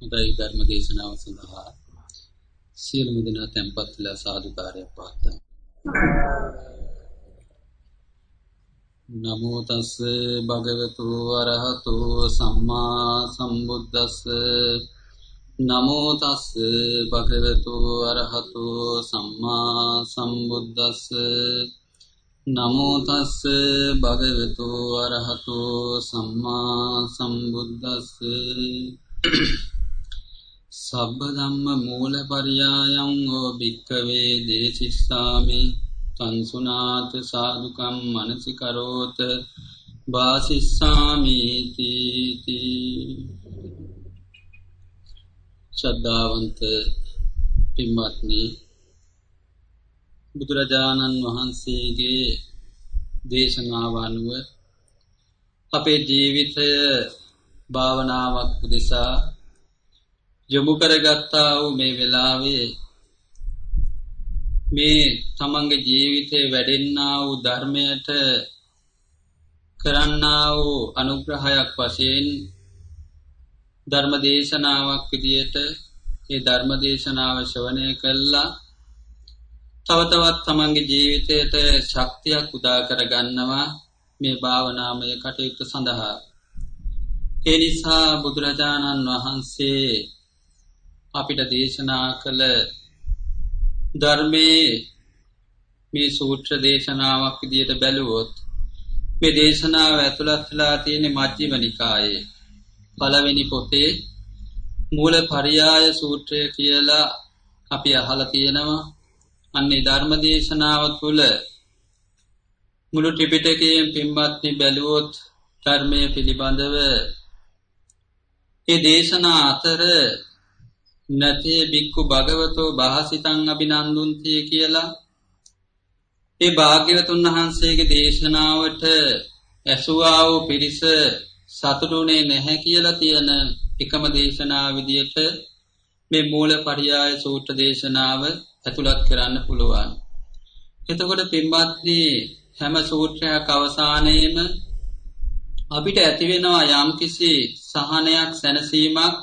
හොඳයි ධර්ම දේශනාව සඳහා. සියලුම දෙනා tempත් වෙලා සාදුකාරයක් පවත්වමු. නමෝ තස් භගවතු අරහතු සම්මා සම්බුද්දස්ස. නමෝ තස් භගවතු අරහතු සම්මා සම්බුද්දස්ස. නමෝ තස් භගවතු අරහතු සම්මා සම්බුද්දස්ස. සබ්බ ධම්ම මූල පරියායං ඕ භික්කවේ දේශිස්සාමි. සංසුනාත සාදුකම් මනසිකරෝත වාසිස්සාමීති ශ්‍රද්ධාවන්ත පින්වත්නි බුදුරජාණන් වහන්සේගේ දේශනාව අනුව අපේ ජීවිතය භාවනාවක් උදෙසා යොමු කරගත්තා වූ මේ වෙලාවේ මේ තමන්ගේ ජීවිතේ වැඩෙන්නා වූ ධර්මයට කරන්නා වූ අනුග්‍රහයක් වශයෙන් ධර්ම දේශනාවක් විදියට ඒ ධර්ම දේශනාව ශ්‍රවණය කළා. තව තවත් තමන්ගේ ජීවිතයට ශක්තියක් උදා කරගන්නවා මේ භාවනාමය කටයුතු සඳහා. ඒ නිසා බුදුරජාණන් වහන්සේ අපිට දේශනා කළ ධර්මයේ මේ සූත්‍ර දේශනාවක් විදියට බැලුවොත් මේ දේශනාව ඇතුළත් වෙලා තියෙන මජ්ක්‍ධිම නිකායේ පළවෙනි පොතේ මූල පරියාය සූත්‍රය කියලා අපි අහලා තියෙනවා. අන්නේ ධර්ම දේශනාව තුළ මුළු ත්‍රිපිටකයෙන් පින්වත්නි බැලුවොත් ධර්මයේ පිළිබඳව ඒ දේශනා අතර නතේ බික්කු භගවතෝ භාසිතං අභිනන්දුන්තිය කියලා ඒ භාග්‍යවතුන් වහන්සේගේ දේශනාවට ඇසුවා වූ පිරිස සතුටුුනේ නැහැ කියලා තියෙන එකම දේශනා විදියට මේ මූල පරියාය සූත්‍ර දේශනාව ඇතුළත් කරන්න පුළුවන්. එතකොට පින්වත්නි හැම සූත්‍රයක් අවසානයේම අපිට ඇතිවෙනවා යම්කිසි සහනයක් සැනසීමක්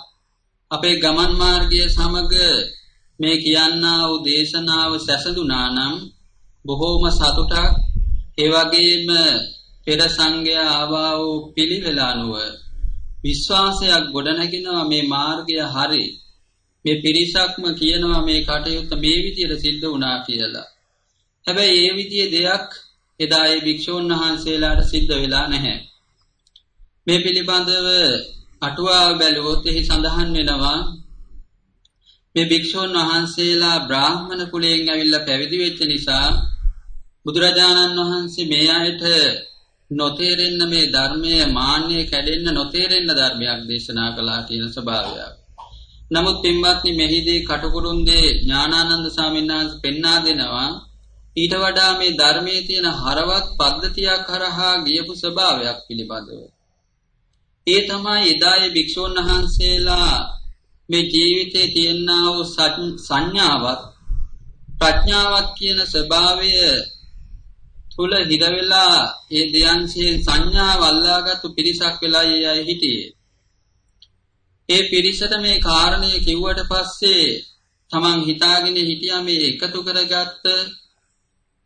අපේ ගමන් මාර්ගය සමග මේ කියන්නා වූ දේශනාව සැසඳුනා නම් බොහෝම සතුටක් ඒ වගේම පෙර සංඝයා ආවා වූ පිළිවෙල අනුව විශ්වාසයක් ගොඩනගෙනවා මේ මාර්ගය හරි මේ පිරිසක්ම කියනවා මේ කටයුත්ත මේ විදියට සිද්ධ වුණා කියලා. හැබැයි ඒ විදිහේ දෙයක් එදා ඒ භික්ෂූන් වහන්සේලාට සිද්ධ වෙලා නැහැ. මේ පිළිබඳව අටුවාව බැලුවොත් එහි සඳහන් වෙනවා මේ භික්ෂූන් වහන්සේලා බ්‍රාහ්මණ කුලයෙන් ඇවිල්ලා පැවිදි වෙච්ච නිසා බුදුරජාණන් වහන්සේ මේ අයට නොතේරෙන්න මේ ධර්මය මාන්‍ය කැඩෙන්න නොතේරෙන්න ධර්මයක් දේශනා කළා කියන ස්වභාවයක්. නමුත් පින්වත්නි මෙහිදී කටුකුරුන්දේ ඥානානන්ද ස්වාමීන් වහන්සේ පෙන්වා දෙනවා ඊට වඩා මේ ධර්මයේ තියෙන හරවත් පද්ධතියක් කරහා ගියපු ස්වභාවයක් පිළිබඳව. ඒ තමයි එදායේ භික්ෂූන් වහන්සේලා මේ ජීවිතේ තියෙනා වූ සංඥාවක් ප්‍රඥාවක් කියන ස්වභාවය තුල හිර වෙලා ඒ දෙයන්සේ සංඥාව අල්ලාගත්තු පිරිසක් වෙලා ඒ අය හිටියේ. ඒ පිරිසට මේ කාරණය කිව්වට පස්සේ තමන් හිතාගෙන හිටියා මේ එකතු කරගත්ත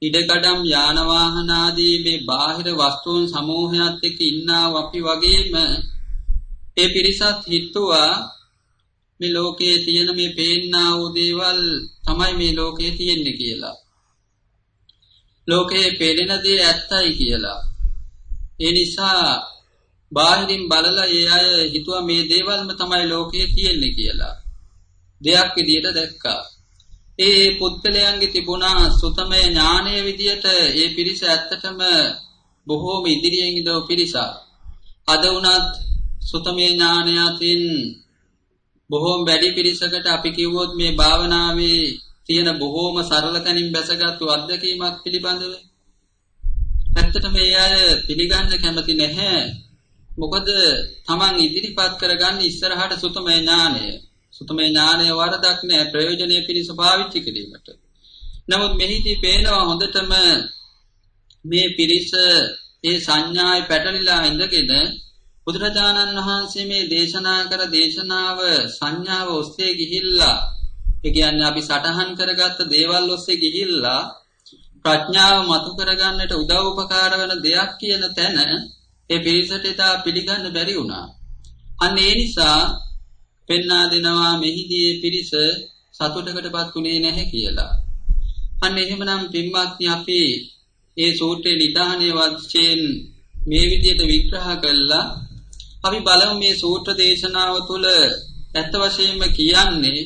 ඉඩකඩම් යාන වාහන ආදී මේ බාහිර වස්තුන් සමූහයක් එක්ක ඉන්නා අපි වගේම ඒ පිරිසත් හිතුවා මේ ලෝකයේ තියෙන මේ පේන්නා වූ දේවල් තමයි මේ ලෝකයේ තියෙන්නේ කියලා. ලෝකයේ පෙළෙන දේ ඇත්තයි කියලා. ඒ නිසා බාහිරින් බලලා ඒ අය හිතුවා මේ දේවල්ම තමයි ලෝකයේ තියෙන්නේ කියලා. දෙයක් විදියට දැක්කා. ඒ පුද්ගලයන්ගේ තිබුණා සුතමය ඥානය විදියට ඒ පිරිස ඇත්තටම බොහෝම ඉදිරියෙන් ඉදව පිරිසක්. අද වුණත් සුතමය ඥානයතින් බොහෝම වැඩි පිරිසකට අපි කිව්වොත් මේ භාවනාවේ තියෙන බොහෝම සරල තැනින් බැසගත්තු අත්දැකීමක් පිළිබඳව ඇත්තට මේ අය පිළිගන්න කැමති නැහැ. මොකද Taman ඉදිරිපත් කරගන්න ඉස්සරහට සුතමය ඥානය. සුතමය ඥානය වරදක් නෑ ප්‍රයෝජනීය පිණිස පාවිච්චි කිරීමට. නමුත් මෙහිදී පේනවා හොඳටම මේ පිරිස ඒ සංඥායි පැටලිලා ඉඳගෙන බුදුරජාණන් වහන්සේ මේ දේශනා කර දේශනාව සංඥාව ඔස්සේ ගිහිල්ලා ඒ කියන්නේ අපි සටහන් කරගත්ත දේවල් ඔස්සේ ගිහිල්ලා ප්‍රඥාව මතු කරගන්නට උදව් උපකාර වෙන දෙයක් කියන තැන ඒ පිරිසට ඉතා පිළිගන්න බැරි වුණා. අන්න ඒ නිසා පෙන්වා දෙනවා මෙහිදී පිරිස සතුටකටපත් උනේ නැහැ කියලා. අන්න එහෙමනම් පින්වත්නි අපි ඒ සූත්‍රයේ නිදානේ වශයෙන් මේ විදිහට විග්‍රහ කළා අපි බලමු මේ සූත්‍ර දේශනාව තුළ ඇත්ත වශයෙන්ම කියන්නේ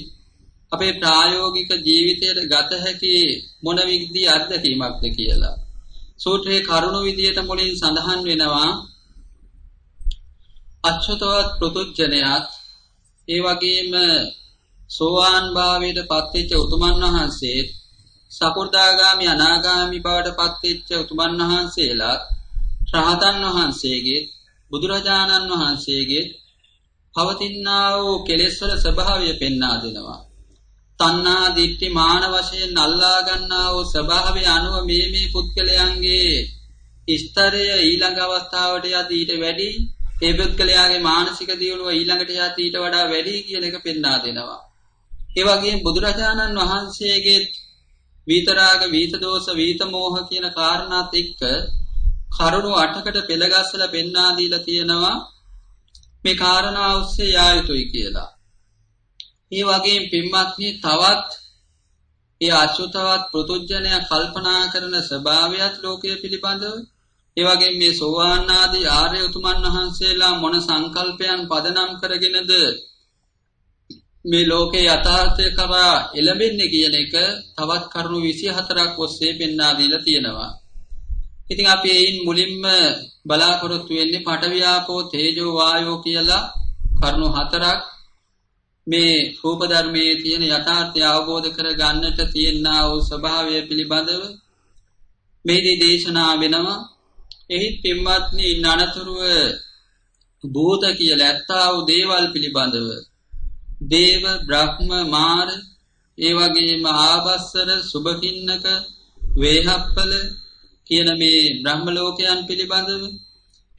අපේ ප්‍රායෝගික ජීවිතයට ගත හැකි මොන විදිහේ අත්දැකීමක්ද කියලා. සූත්‍රයේ කරුණු විදියට මුලින් සඳහන් වෙනවා අච්චතවත් පෘතුජ්ජනයත් ඒ වගේම සෝවාන් භාවයට පත්වෙච්ච උතුමන් වහන්සේ සකු르දාගාමි අනාගාමි බවට පත්වෙච්ච උතුමන් වහන්සේලා රහතන් වහන්සේගේ බුදුරජාණන් වහන්සේගේ පවතිනා වූ කෙලෙස් වල ස්වභාවය පෙන්වා දෙනවා. තණ්හා දිට්ඨි මාන වශයෙන් අල්ලා ගන්නා වූ ස්වභාවය අනුව මේ මේ පුද්ගලයන්ගේ ස්තරය ඊළඟ අවස්ථාවට යදී ඊට වැඩි ඒ පුද්ගලයාගේ මානසික දියුණුව ඊළඟට යදී ඊට වඩා වැඩි කියන එක පෙන්වා දෙනවා. ඒ වගේම බුදුරජාණන් වහන්සේගේ විතරාග විත දෝෂ විත මෝහ කියන කාරණාත් එක්ක කරුණු අටකට පෙළගස්සලා පෙන්වා දීලා තියෙනවා මේ කාරණා ඔස්සේ යා යුතුයි කියලා. ඒ වගේම පින්වත්නි තවත් ඒ අසුතවත් පෘතුජ්ජනය කල්පනා කරන ස්වභාවයත් ලෝකයේ පිළිබඳව ඒ වගේම මේ සෝවාන් ආදී ආර්ය උතුමන් වහන්සේලා මොන සංකල්පයන් පදනම් කරගෙනද මේ ලෝකේ යථාර්ථය කරා එළඹෙන්නේ කියන එක තවත් කරුණු 24ක් ඔස්සේ පෙන්වා දීලා තියෙනවා. ඉතින් අපි එයින් මුලින්ම බලාපොරොත්තු වෙන්නේ පටවියාපෝ තේජෝ වායෝ කියලා කරුණු හතරක් මේ රූප ධර්මයේ තියෙන යථාර්ථය අවබෝධ කර ගන්නට තියෙනා වූ ස්වභාවය පිළිබඳව මේදී දේශනා වෙනවා එහි පින්වත්නි නනතුරුව භූත කියලා ඇත්තා වූ දේවල් පිළිබඳව. දේව බ්‍රහ්ම මාර ඒ වගේම ආබස්සර සුභකින්නක වේහප්පල කියන මේ බ්‍රහ්ම ලෝකයන් පිළිබඳව.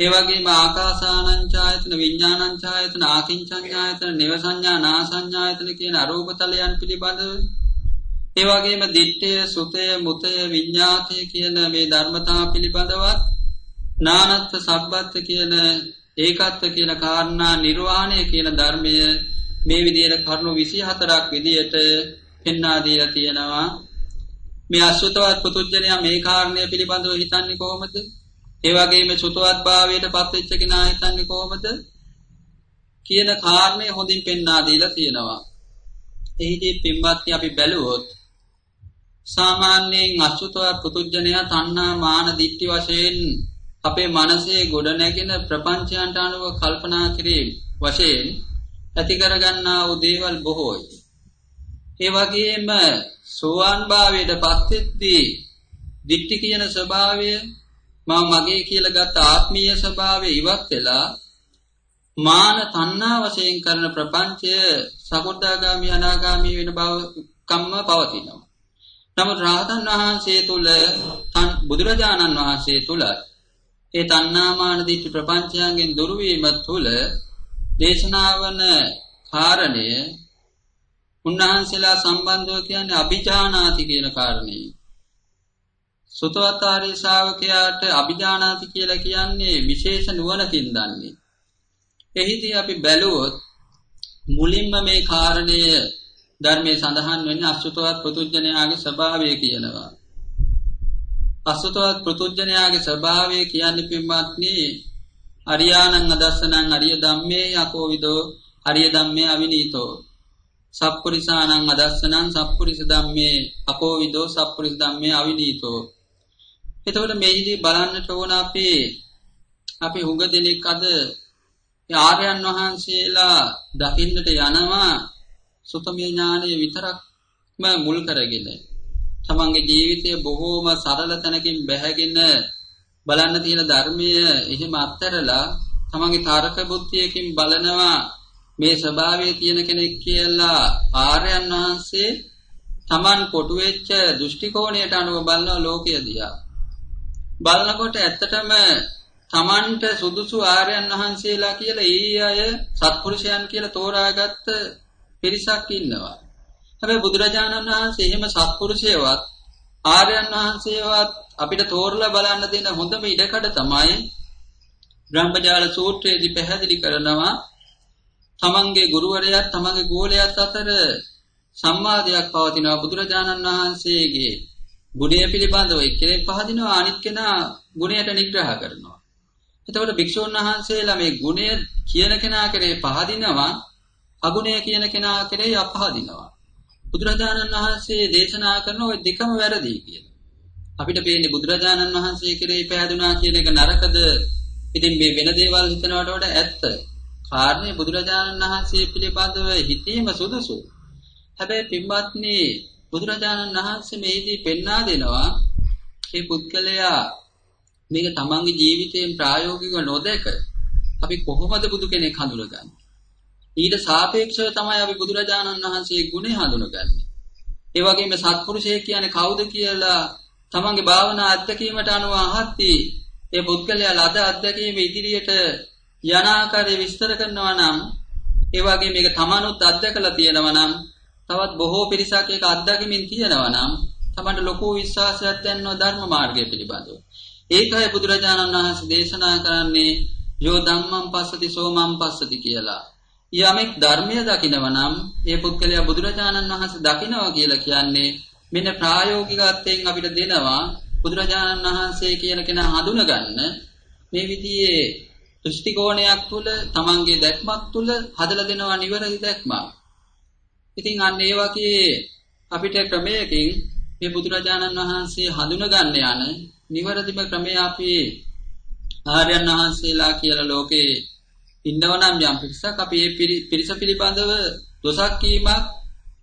ඒ වගේම ආකාසානංචායතන විඥානංචායතන ආකින්චඤ්ඤායතන නේවසඤ්ඤා නාසඤ්ඤායතන කියන අරූපතලයන් පිළිබඳව. ඒ වගේම දිත්තය සුතය මුතය විඤ්ඤාතය කියන මේ ධර්මතා පිළිබඳවත් නානත්ත් සබ්බත් කියන ඒකත්ව කියන කාරණා නිර්වාණය කියන ධර්මය මේ විදිහට කරුණු 24ක් විදිහට පෙන්වා දීලා තියෙනවා. මේ අසුතවත් පුතුජනයා මේ කාරණය පිළිබඳව හිතන්නේ කොහොමද? ඒ වගේම සුතවත් භාවයට පත්වෙච්ච කෙනා හිතන්නේ කොහොමද? කියන කාරණය හොඳින් පෙන්වා දීලා තියෙනවා. එහිදී පින්වත්නි අපි බැලුවොත් සාමාන්‍යයෙන් අසුතවත් පුතුජනයා තණ්හා මාන දිට්ඨි වශයෙන් අපේ මනසේ ගොඩ නැගෙන ප්‍රපංචයන්ට අනුව කල්පනා කිරීම වශයෙන් ඇති කරගන්නා වූ දේවල් බොහෝයි. ඒ වගේම සෝවාන් භාවයට පත්වෙද්දී දිට්ඨි කියන ස්වභාවය මම මගේ කියලා ගත්ත ආත්මීය ස්වභාවය ඉවත් වෙලා මාන තණ්හා වශයෙන් කරන ප්‍රපංචය සකෘදාගාමි අනාගාමි වෙන බව කම්ම පවතිනවා. නමුත් රහතන් වහන්සේ තුල බුදුරජාණන් වහන්සේ තුල ඒ තණ්හාමාන දිට්ඨි ප්‍රපංචයන්ගෙන් දුරු වීම තුල දේශනාවන කාරණය උන්වහන්සේලා සම්බන්ධව කියන්නේ අභිජානාති කියන කාරණේ. සුතවතාරී ශ්‍රාවකයාට අභිජානාති කියලා කියන්නේ විශේෂ නුවණකින් දන්නේ. එහිදී අපි බැලුවොත් මුලින්ම මේ කාරණය ධර්මයේ සඳහන් වෙන්නේ අසුතවත් පෘතුජ්ජනයාගේ ස්වභාවය කියනවා. අසුතවත් පෘතුජ්ජනයාගේ ස්වභාවය කියන්නේ පින්වත්නි අරියානං අදස්සනං අරිය ධම්මේ යකෝවිදෝ අරිය ධම්මේ අවිනීතෝ. සප්පුරිසානං අදස්සනං සප්පුරිස ධම්මේ අපෝවිදෝ සප්පුරිස ධම්මේ අවිනීතෝ. එතකොට මේකදී බලන්නට ඕන අපි අපි හුඟ දෙනෙක් අද ආර්යයන් වහන්සේලා දකින්නට යනවා සුතමේ ඥානය විතරක්ම මුල් කරගෙන. තමන්ගේ ජීවිතය බොහෝම සරල තැනකින් බැහැගෙන බලන්න තියෙන ධර්මය එහෙම අත්හැරලා තමන්ගේ තරක බුද්ධියකින් බලනවා මේ ස්වභාවය තියෙන කෙනෙක් කියලා ආර්යයන් වහන්සේ තමන් කොටු වෙච්ච දෘෂ්ටි කෝණයට අනුව බලන ලෝකය දිහා බලනකොට ඇත්තටම තමන්ට සුදුසු ආර්යයන් වහන්සේලා කියලා ඒ අය සත්පුරුෂයන් කියලා තෝරාගත්ත පිරිසක් ඉන්නවා. හැබැයි බුදුරජාණන් වහන්සේ එහෙම සත්පුරුෂයවත් ආර්යයන් වහන්සේවත් අපිට තෝරලා බලන්න දෙන හොඳම ඉඩකඩ තමයි බ්‍රහ්මජාල සූත්‍රයේදී පැහැදිලි කරනවා තමන්ගේ ගුරුවරයාත් තමන්ගේ ගෝලයාත් අතර සම්මාදයක් පවතිනවා බුදුරජාණන් වහන්සේගේ ගුණය පිළිබඳව එක්කෙනෙක් පහදිනවා අනිත් කෙනා ගුණයට නිග්‍රහ කරනවා. එතකොට භික්ෂුන් වහන්සේලා මේ ගුණය කියන කෙනා කරේ පහදිනවා අගුණය කියන කෙනා කරේ අපහදිනවා. බුදුරජාණන් වහන්සේ දේශනා කරන ওই දෙකම වැරදි කියලා. අපිට පේන්නේ බුදුරජාණන් වහන්සේ කෙරෙහි පැහැදුනා කියන එක නරකද? ඉතින් මේ වෙන දේවල් හිතනවට වඩා ඇත්ත. කාරණේ බුදුරජාණන් වහන්සේ පිළිබඳව හිතීම සුදුසු. හැබැයි පින්වත්නි බුදුරජාණන් වහන්සේ මේදී පෙන්වා දෙනවා මේ පුද්ගලයා මේක තමන්ගේ ජීවිතයෙන් ප්‍රායෝගිකව නොදැක අපි කොහොමද බුදු කෙනෙක් හඳුනගන්නේ? ඊට සාපේක්ෂව තමයි අපි බුදුරජාණන් වහන්සේ ගුණය හඳුනගන්නේ. ඒ වගේම සත්පුරුෂයෙක් කියන්නේ කවුද කියලා තමන්ගේ භාවනා අත්දැකීමට අනුව අහත්ති ඒ පුද්ගලයා ලද අත්දැකීම ඉදිරියට යන ආකාරය විස්තර කරනවා නම් ඒ වගේ මේක තමනුත් අත්දැකලා තියෙනවා නම් තවත් බොහෝ පිරිසක් ඒක අත්දැකීමින් තියෙනවා නම් තමන්ට ලොකු විශ්වාසයක් දැනනවා ධර්ම මාර්ගය පිළිබඳව. ඒකයි බුදුරජාණන් වහන්සේ දේශනා කරන්නේ යෝ ධම්මං පස්සති සෝමං පස්සති කියලා. යමෙක් ධර්මය දකිනව නම් ඒ පුද්ගලයා බුදුරජාණන් වහන්සේ දකිනවා කියලා කියන්නේ මෙන්න ප්‍රායෝගිකත්වයෙන් අපිට දෙනවා බුදුරජාණන් වහන්සේ කියන කෙනා හඳුනගන්න මේ විදිහේ දෘෂ්ටි කෝණයක් තුල තමන්ගේ දැක්මක් තුල හදලා දෙනවා නිවැරදි දැක්මක්. ඉතින් අන්න ඒ වගේ අපිට ක්‍රමයකින් මේ බුදුරජාණන් වහන්සේ හඳුනගන්න යන නිවැරදිම ක්‍රමය අපි ආර්යයන් වහන්සේලා කියලා ලෝකේ ඉන්නවනම් යම් පිරිසක්. අපි ඒ පිරිස පිළිබඳව දොසක් කීමක්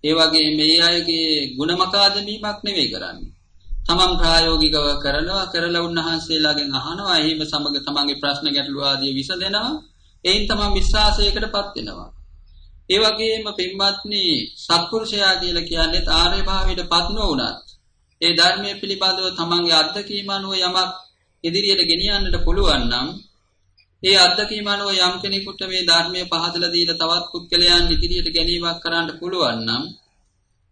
ඒ වගේ මේ අයගේ ಗುಣමකා දැමීමක් නෙවෙයි කරන්නේ. තමන් ප්‍රායෝගිකව කරනවා කරලා උන්වහන්සේලාගෙන් අහනවා එහෙම සමග තමන්ගේ ප්‍රශ්න ගැටලු ආදී විසඳෙනවා. එයින් තමන් විශ්වාසයකටපත් වෙනවා. ඒ වගේම පින්වත්නි සත්පුරුෂයා කියලා කියන්නේ ආර්ය භාවයටපත් නොවුනත් ඒ ධර්මයේ පිළිබඳව තමන්ගේ අත්දැකීම අනුව යමක් ඉදිරියට ගෙනියන්නට පුළුවන් නම් ඒ අත්දැකීම අනුව යම් කෙනෙකුට මේ ධර්මයේ පහදලා දීලා තවත් පුද්ගලයන් ඉදිරියට ගැනීමක් කරන්න පුළුවන් නම්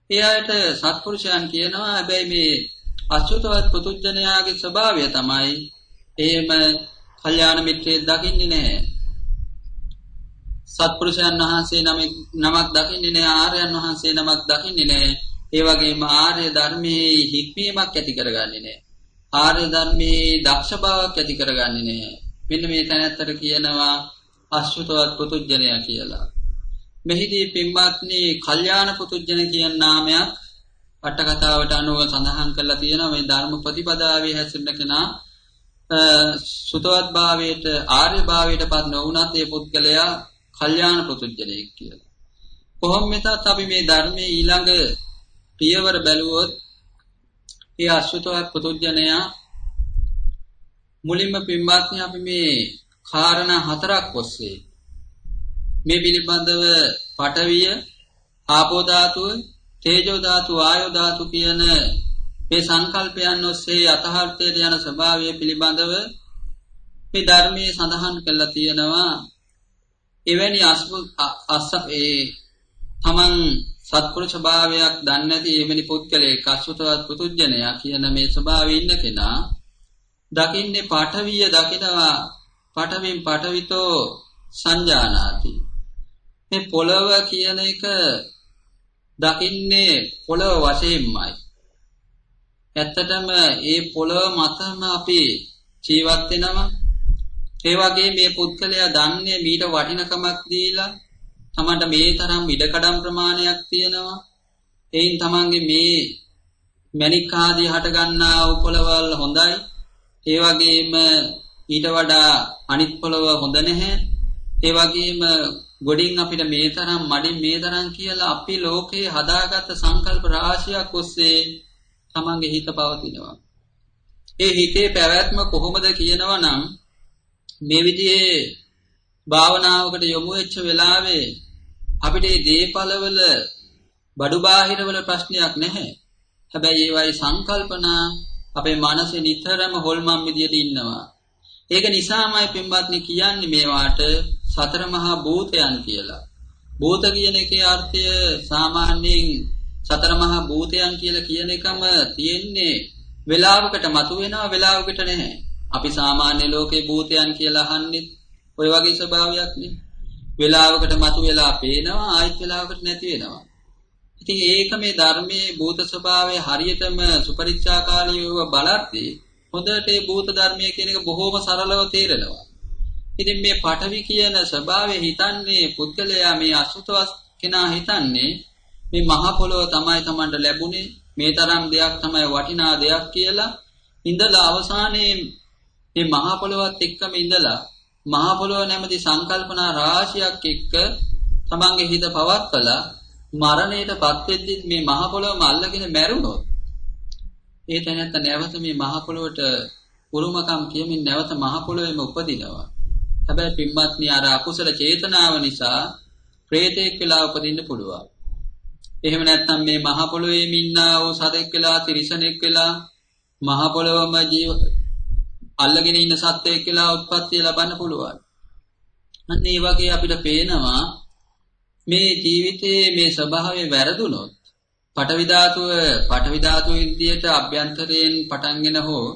එයාට සත්පුරුෂයන් කියනවා හැබැයි මේ අසුතවත් පුතුජනයාගේ ස්වභාවය තමයි එහෙම කල්යාණ මිත්‍රයෙක් දකින්නේ නැහැ. සත්පුරුෂයන් වහන්සේ නමක් දකින්නේ නැහැ ආර්යයන් වහන්සේ නමක් දකින්නේ නැහැ. ඒ වගේම ආර්ය ධර්මයේ හික්මීමක් ඇති කරගන්නේ නැහැ. ආර්ය ධර්මයේ දක්ෂ බවක් ඇති කරගන්නේ නැහැ. මෙන්න මේ තැනත්තර කියනවා අසුතවත් පුතුජනයා කියලා. මෙහිදී පින්වත්නි කල්යාණ පුතුජන කියන නාමයක් අට කතාවට අනුව සඳහන් කරලා තියෙනවා මේ ධර්ම ප්‍රතිපදාවේ හැසිරෙන කෙනා සුතවත් භාවයට ආර්ය භාවයට පත් නොවුනත් ඒ පුද්ගලයා කල්යාණ පුතුජනෙක් කියලා. කොහොම මෙතත් අපි මේ ධර්මයේ ඊළඟ පියවර බැලුවොත් ඒ අසුතවත් පුතුජනයා මුලින්ම පින්වත්නි අපි මේ කාරණා හතරක් ඔස්සේ. මේ පිළිබඳව පටවිය ආපෝ ධාතුව තේජෝ ධාතු වායෝ ධාතු කියන මේ සංකල්පයන් ඔස්සේ යථාර්ථයට යන ස්වභාවය පිළිබඳව මේ ධර්මයේ සඳහන් කරලා තියෙනවා. එවැනි අස්ස ඒ තමන් සත්පුරුෂ භාවයක් දන්නේ නැති එවැනි පුද්ගලයෙක් අසුතවත් පුතුජනයා කියන මේ ස්වභාවයේ ඉන්න කෙනා දකින්නේ පාඨවිය දකිනවා පඨමින් පඨවිතෝ සංජානාති මේ පොළව කියන එක දකින්නේ පොළව වශයෙන්මයි. ඇත්තටම ඒ පොළව මතම අපි ජීවත් වෙනවා. ඒ වගේ මේ පුද්ගලයා දන්නේ මීට වටිනකමක් දීලා තමන්ට මේ තරම් ඉඩකඩම් ප්‍රමාණයක් තියෙනවා. එයින් තමන්ගේ මේ මණික් ආදී හට ගන්නා උපලවල් හොඳයි. ඒ වගේම ඊට වඩා අනිත් පොළව හොඳ නැහැ. ඒ වගේම ගොඩින් අපිට මේ තරම් මඩින් මේ තරම් කියලා අපි ලෝකේ හදාගත්ත සංකල්ප රාශියක් ඔස්සේ තමන්ගේ හිත පවතිනවා. ඒ හිතේ පැවැත්ම කොහොමද කියනවා නම් මේ විදිහේ භාවනාවකට යොමු වෙච්ච වෙලාවේ අපිට මේ දීපලවල බඩු බාහිරවල ප්‍රශ්නයක් නැහැ. හැබැයි ඒවයි සංකල්පනා අපේ මනසේ නිතරම හොල්මන් විදියට ඉන්නවා. ඒක නිසාමයි පින්වත්නි කියන්නේ මේවාට සතර මහා භූතයන් කියලා. භූත කියන එකේ අර්ථය සාමාන්‍යයෙන් සතර මහා භූතයන් කියලා කියන එකම තියෙන්නේ වෙලාවකට මතුවෙනවා වෙලාවකට නැහැ. අපි සාමාන්‍ය ලෝකේ භූතයන් කියලා අහන්නේ ඔය වගේ ස්වභාවයක් නේ. වෙලාවකට මතුවෙලා පේනවා ආයෙත් වෙලාවකට නැති වෙනවා. ඉතින් ඒක මේ ධර්මයේ භූත ස්වභාවය හරියටම සුපරිච්ඡාකාරීව බලද්දී හොඳට මේ භූත ධර්මයේ කියන එක බොහොම සරලව තේරෙනවා. ඉතින් මේ පඨවි කියන ස්වභාවය හිතන්නේ පුද්ගලයා මේ අසුතවස් කෙනා හිතන්නේ මේ මහ පොළොව තමයි Tamanට ලැබුණේ මේ තරම් දෙයක් තමයි වටිනා දෙයක් කියලා ඉඳලා අවසානයේ මේ මහ පොළොවත් එක්කම ඉඳලා මහ පොළොව නැමැති සංකල්පනා රාශියක් එක්ක තමන්ගේ හිත පවත්වලා මරණයටපත් වෙද්දි මේ මහ පොළොවම අල්ලගෙන මැරුණොත් ඒ තැනත්ත නැවත මේ මහ පොළොවට උරුමකම් කියමින් නැවත මහ පොළොවේම උපදිනවා. හැබැයි පින්වත්නි අර අකුසල චේතනාව නිසා ප්‍රේතෙක් වෙලා උපදින්න පුළුවන්. එහෙම නැත්නම් මේ මහ පොළොවේම ඉන්නා වූ සතෙක් වෙලා තිරිසනෙක් වෙලා මහ පොළොවම ජීව අල්ලගෙන ඉන්න සත්වයෙක් වෙලා උත්පත්ති ලබන්න පුළුවන්. අන්න ඒ වගේ අපිට පේනවා මේ ජීවිතයේ මේ ස්වභාවය වැරදුනොත් පටවි ධාතුව පටවි ධාතුව විදියට අභ්‍යන්තරයෙන් පටන්ගෙන හෝ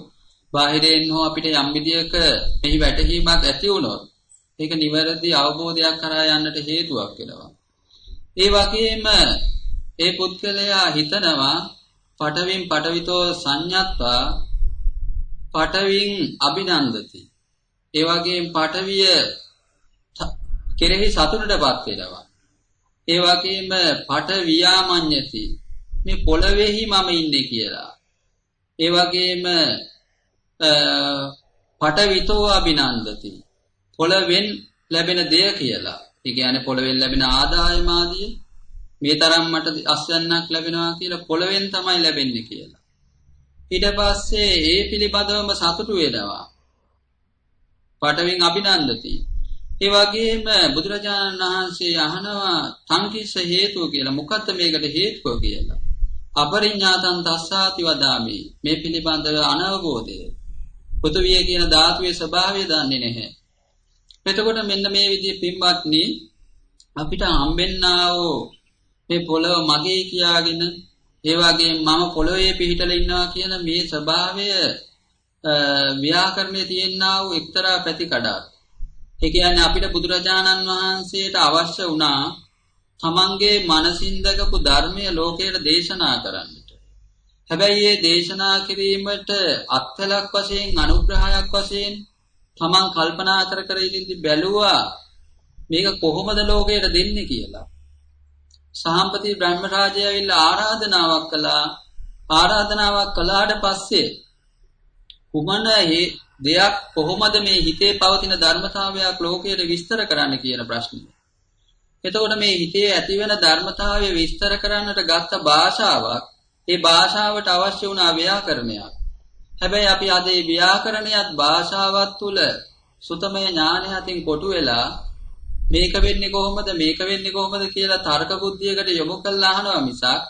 බාහිරයෙන් හෝ අපිට යම් විදියක එහි වැටහීමක් ඇති වුණොත් ඒක නිවැරදි අවබෝධයක් කරා යන්නට හේතුවක් වෙනවා. ඒ වගේම ඒ පුද්ගලයා හිතනවා පටවින් පටවිතෝ සංඤත්වා පටවින් අභිනන්දති. ඒ වගේම පටවිය කෙරෙහි සතුටටපත් වෙනවා. ඒ වගේම පටවියාමඤ්ඤති. මේ පොළවේහි මම ඉන්නේ කියලා. ඒ වගේම පටවිතෝ අභිනන්දති. පොළවෙන් ලැබෙන දෙය කියලා. ඒ කියන්නේ පොළවෙන් ලැබෙන ආදායම ආදී මේ තරම් මට අස්වැන්නක් ලැබෙනවා කියලා පොළවෙන් තමයි ලැබෙන්නේ කියලා. ඊට පස්සේ ඒ පිළිබඳවම සතුටු වෙනවා. පටවින් අභිනන්දති. ඒ වගේම බුදුරජාණන් වහන්සේ අහනවා සංකිස්ස හේතුව කියලා. මොකක්ද මේකට හේතුව කියලා. අපරිඥාතං තස්සාති වදාමි. මේ පිළිබඳව අනවබෝධය. පෘථුවිය කියන ධාතුවේ ස්වභාවය දන්නේ නැහැ. එතකොට මෙන්න මේ විදිහේ පින්වත්නි අපිට හම්බෙන්නා වූ මේ පොළව මගේ කියාගෙන ඒ වගේම මම පොළොවේ පිහිටලා ඉන්නවා කියන මේ ස්වභාවය ව්‍යාකරණයේ තියෙනා වූ එක්තරා පැතිකඩක්. ඒ කියන්නේ අපිට බුදුරජාණන් වහන්සේට අවශ්‍ය වුණා තමන්ගේ මනසින් දකපු ධර්මය ලෝකයට දේශනා කරන්නට. හැබැයි මේ දේශනා කිරීමට අත්කලක් වශයෙන් අනුග්‍රහයක් වශයෙන් තමන් කල්පනා කර කර ඉඳි බැලුවා මේක කොහොමද ලෝකයට දෙන්නේ කියලා. සහම්පති බ්‍රහ්මරාජය ඇවිල්ලා ආරාධනාවක් කළා. ආරාධනාවක් කළාට පස්සේ කුමන දෙයක් කොහොමද මේ හිතේ පවතින ධර්මතාවයක් ලෝකයට විස්තර කරන්න කියන ප්‍රශ්නේ. එතකොට මේ හිතේ ඇතිවෙන ධර්මතාවය විස්තර කරන්නට ගත්ත භාෂාවක් ඒ භාෂාවට අවශ්‍ය වුණ ව්‍යාකරණයක්. හැබැයි අපි අද මේ ව්‍යාකරණයත් භාෂාවත් තුල සුතමය ඥානය අතින් කොටු වෙලා මේක වෙන්නේ කොහොමද මේක වෙන්නේ කොහොමද කියලා තර්ක බුද්ධියකට යොමු කරලා අහනවා මිසක්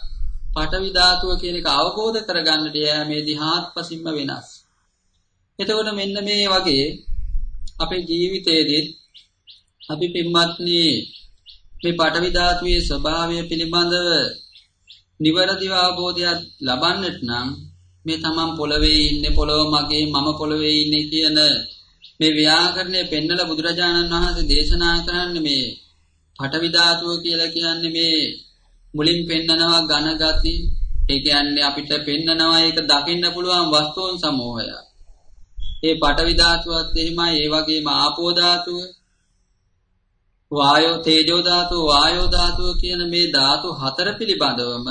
පටවි ධාතුව කියන එක අවබෝධ කරගන්නට යෑමේදී හාත්පසින්ම වෙනස්. එතකොට මෙන්න මේ වගේ අපේ ජීවිතයේදී අපි පින්වත්නි මේ පටවි ධාතුවේ ස්වභාවය පිළිබඳව නිවැරදිව අවබෝධයක් ලබන්නට නම් මේ තමන් පොළවේ ඉන්නේ පොළව මගේ මම පොළවේ ඉන්නේ කියන මේ ව්‍යාකරණය පෙන්නලා බුදුරජාණන් වහන්සේ දේශනා කරන්නේ මේ පඨවි ධාතුව කියලා කියන්නේ මේ මුලින් පෙන්නනවා ඝන ගති ඒ කියන්නේ අපිට පෙන්නනවා ඒක දකින්න පුළුවන් වස්තුන් සමූහය. ඒ පඨවි ධාතුවත් එහෙමයි ඒ වගේම ආපෝ ධාතුව වායෝ තේජෝ ධාතුව වායෝ ධාතුව කියන මේ ධාතු හතර පිළිබඳවම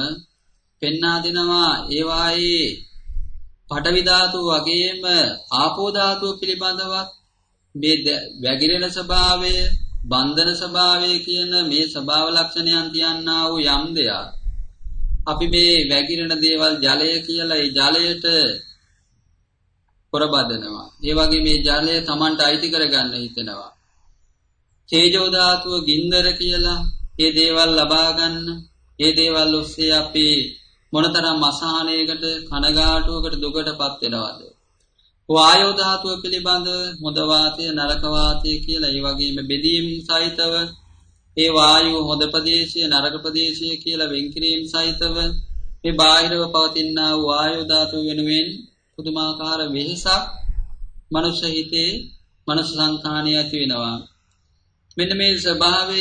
පෙන්වා දෙනවා. ඒවායේ පඨවි ධාතුව වගේම ආපෝ ධාතුව පිළිබඳවත් මේ වැగిරෙන ස්වභාවය බන්ධන ස්වභාවය කියන මේ ස්වභාව ලක්ෂණයන් තියන්නා වූ යම් දෙයක්. අපි මේ වැగిරෙන දේවල් ජලය කියලා ඒ ජලයට පොරබදනවා. ඒ වගේ මේ ජලය Tamanට අයිති කරගන්න හිතෙනවා. තේජෝ ධාතුව ගින්දර කියලා ඒ දේවල් ලබා ගන්න. ඒ දේවල් ඔස්සේ අපි මොනතරම් අසහනයකට කනගාටුවකට දුකටපත් වෙනවද? වායෝ ධාතුව පිළිබඳ හොඳ වාතය නරක වාතය කියලා ඒ වගේම බෙදීම් සහිතව ඒ වායුව හොඳ ප්‍රදේශය නරක ප්‍රදේශය කියලා වෙන් කිරීම සහිතව මේ බාහිරව පවතිනා වූ වායෝ ධාතුව වෙනුවෙන් පුදුමාකාර වෙහෙසක් මනුෂ්‍ය හිතේ මනුෂ්‍ය සංකාණය ඇති වෙනවා මෙන්න මේ ස්වභාවය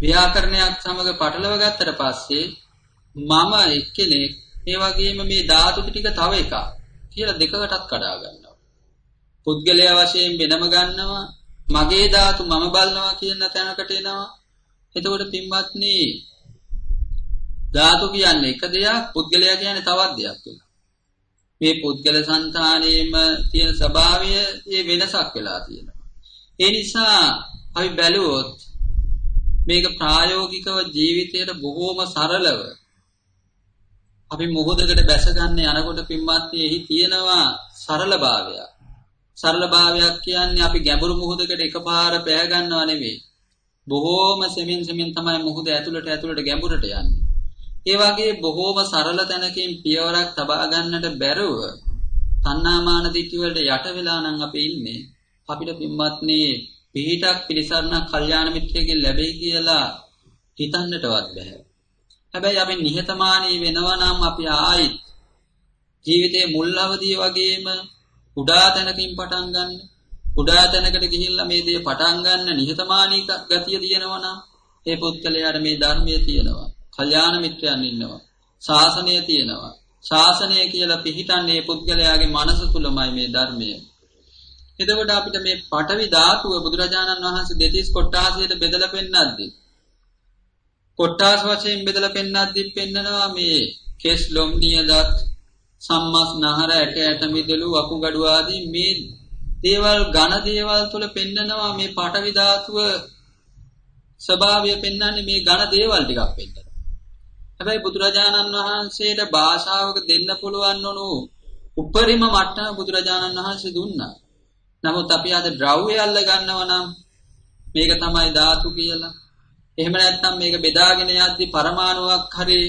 ව්‍යාකරණයක් සමග පටලව ගත්තට පස්සේ මම එක්කෙනෙක් ඒ වගේම මේ ධාතු ටික තව එකක් කියලා දෙකකටත් කඩා ගන්නවා. පුද්ගලයා වශයෙන් වෙනම ගන්නවා මගේ ධාතු මම බලනවා කියන තැනකට එනවා. එතකොට පින්වත්නි ධාතු කියන්නේ එක දෙයක් පුද්ගලයා කියන්නේ තවත් දෙයක් වෙනවා. මේ පුද්ගල సంతානයේම තියෙන ස්වභාවය ඒ වෙනසක් වෙලා තියෙනවා. ඒ නිසා අපි බැලුවොත් මේක ප්‍රායෝගිකව ජීවිතයට බොහෝම සරලව අපි මොහොතකට බැසගන්න යනකොට පින්වත්නි එහි තියෙනවා සරලභාවයක්. සරලභාවයක් කියන්නේ අපි ගැඹුරු මොහොතකට එකපාර පෑ ගන්නව නෙවෙයි. බොහෝම සෙමින් සෙමින් තමයි මොහොත ඇතුළට ඇතුළට ගැඹුරට යන්නේ. ඒ වගේ බොහෝම සරල තැනකින් පියවරක් තබා ගන්නට බැරුව තණ්හාමාන දිට්ඨි වලට යට වෙලා නම් අපි ඉන්නේ. අපිට පින්වත්නි පිහිටක් පිළිසරණක් කල්යාණ මිත්‍රයෙක්ගෙන් ලැබෙයි කියලා හිතන්නටවත් බැහැ. හැබැයි අපි නිහතමානී වෙනවා නම් අපි ආයිත් ජීවිතයේ මුල් අවදිය වගේම කුඩා තැනකින් පටන් ගන්න. කුඩා තැනකට ගිහිල්ලා මේ දේ පටන් ගන්න නිහතමානී ගතිය තියෙනවා නම් ඒ පුත්කලයාට මේ ධර්මයේ තියෙනවා. කල්යාණ මිත්‍රයන් ඉන්නවා. ශාසනය තියෙනවා. ශාසනය කියලා පිහිටන්නේ පුද්ගලයාගේ මනස තුලමයි මේ ධර්මය. එතකොට අපිට මේ පඨවි ධාතුව බුදුරජාණන් වහන්සේ දෙතිස් කොට්ටාසයට බෙදලා පෙන්නද්දී කොට්ටාස වශයෙන් බෙදලා පෙන්නද්දී පෙන්නනවා මේ කෙස් ලොම් නියදත් සම්මස් නහර ඇට ඇට මිදළු වකුගඩු ආදී මේ දේවල් ඝන දේවල් තුල පෙන්නනවා මේ පඨවි ධාතුව ස්වභාවය පෙන්වන්නේ මේ ඝන දේවල් ටිකක් පෙන්නනවා. හැබැයි බුදුරජාණන් වහන්සේට භාෂාවක දෙන්න පුළුවන් වුණු උපරිම මට්ටම බුදුරජාණන් වහන්සේ දුන්නා. නමුත් අපි අද ද්‍රව්‍ය අල්ල ගන්නවා නම් මේක තමයි ධාතු කියලා. එහෙම නැත්නම් මේක බෙදාගෙන යද්දි පරමාණුවක් හරි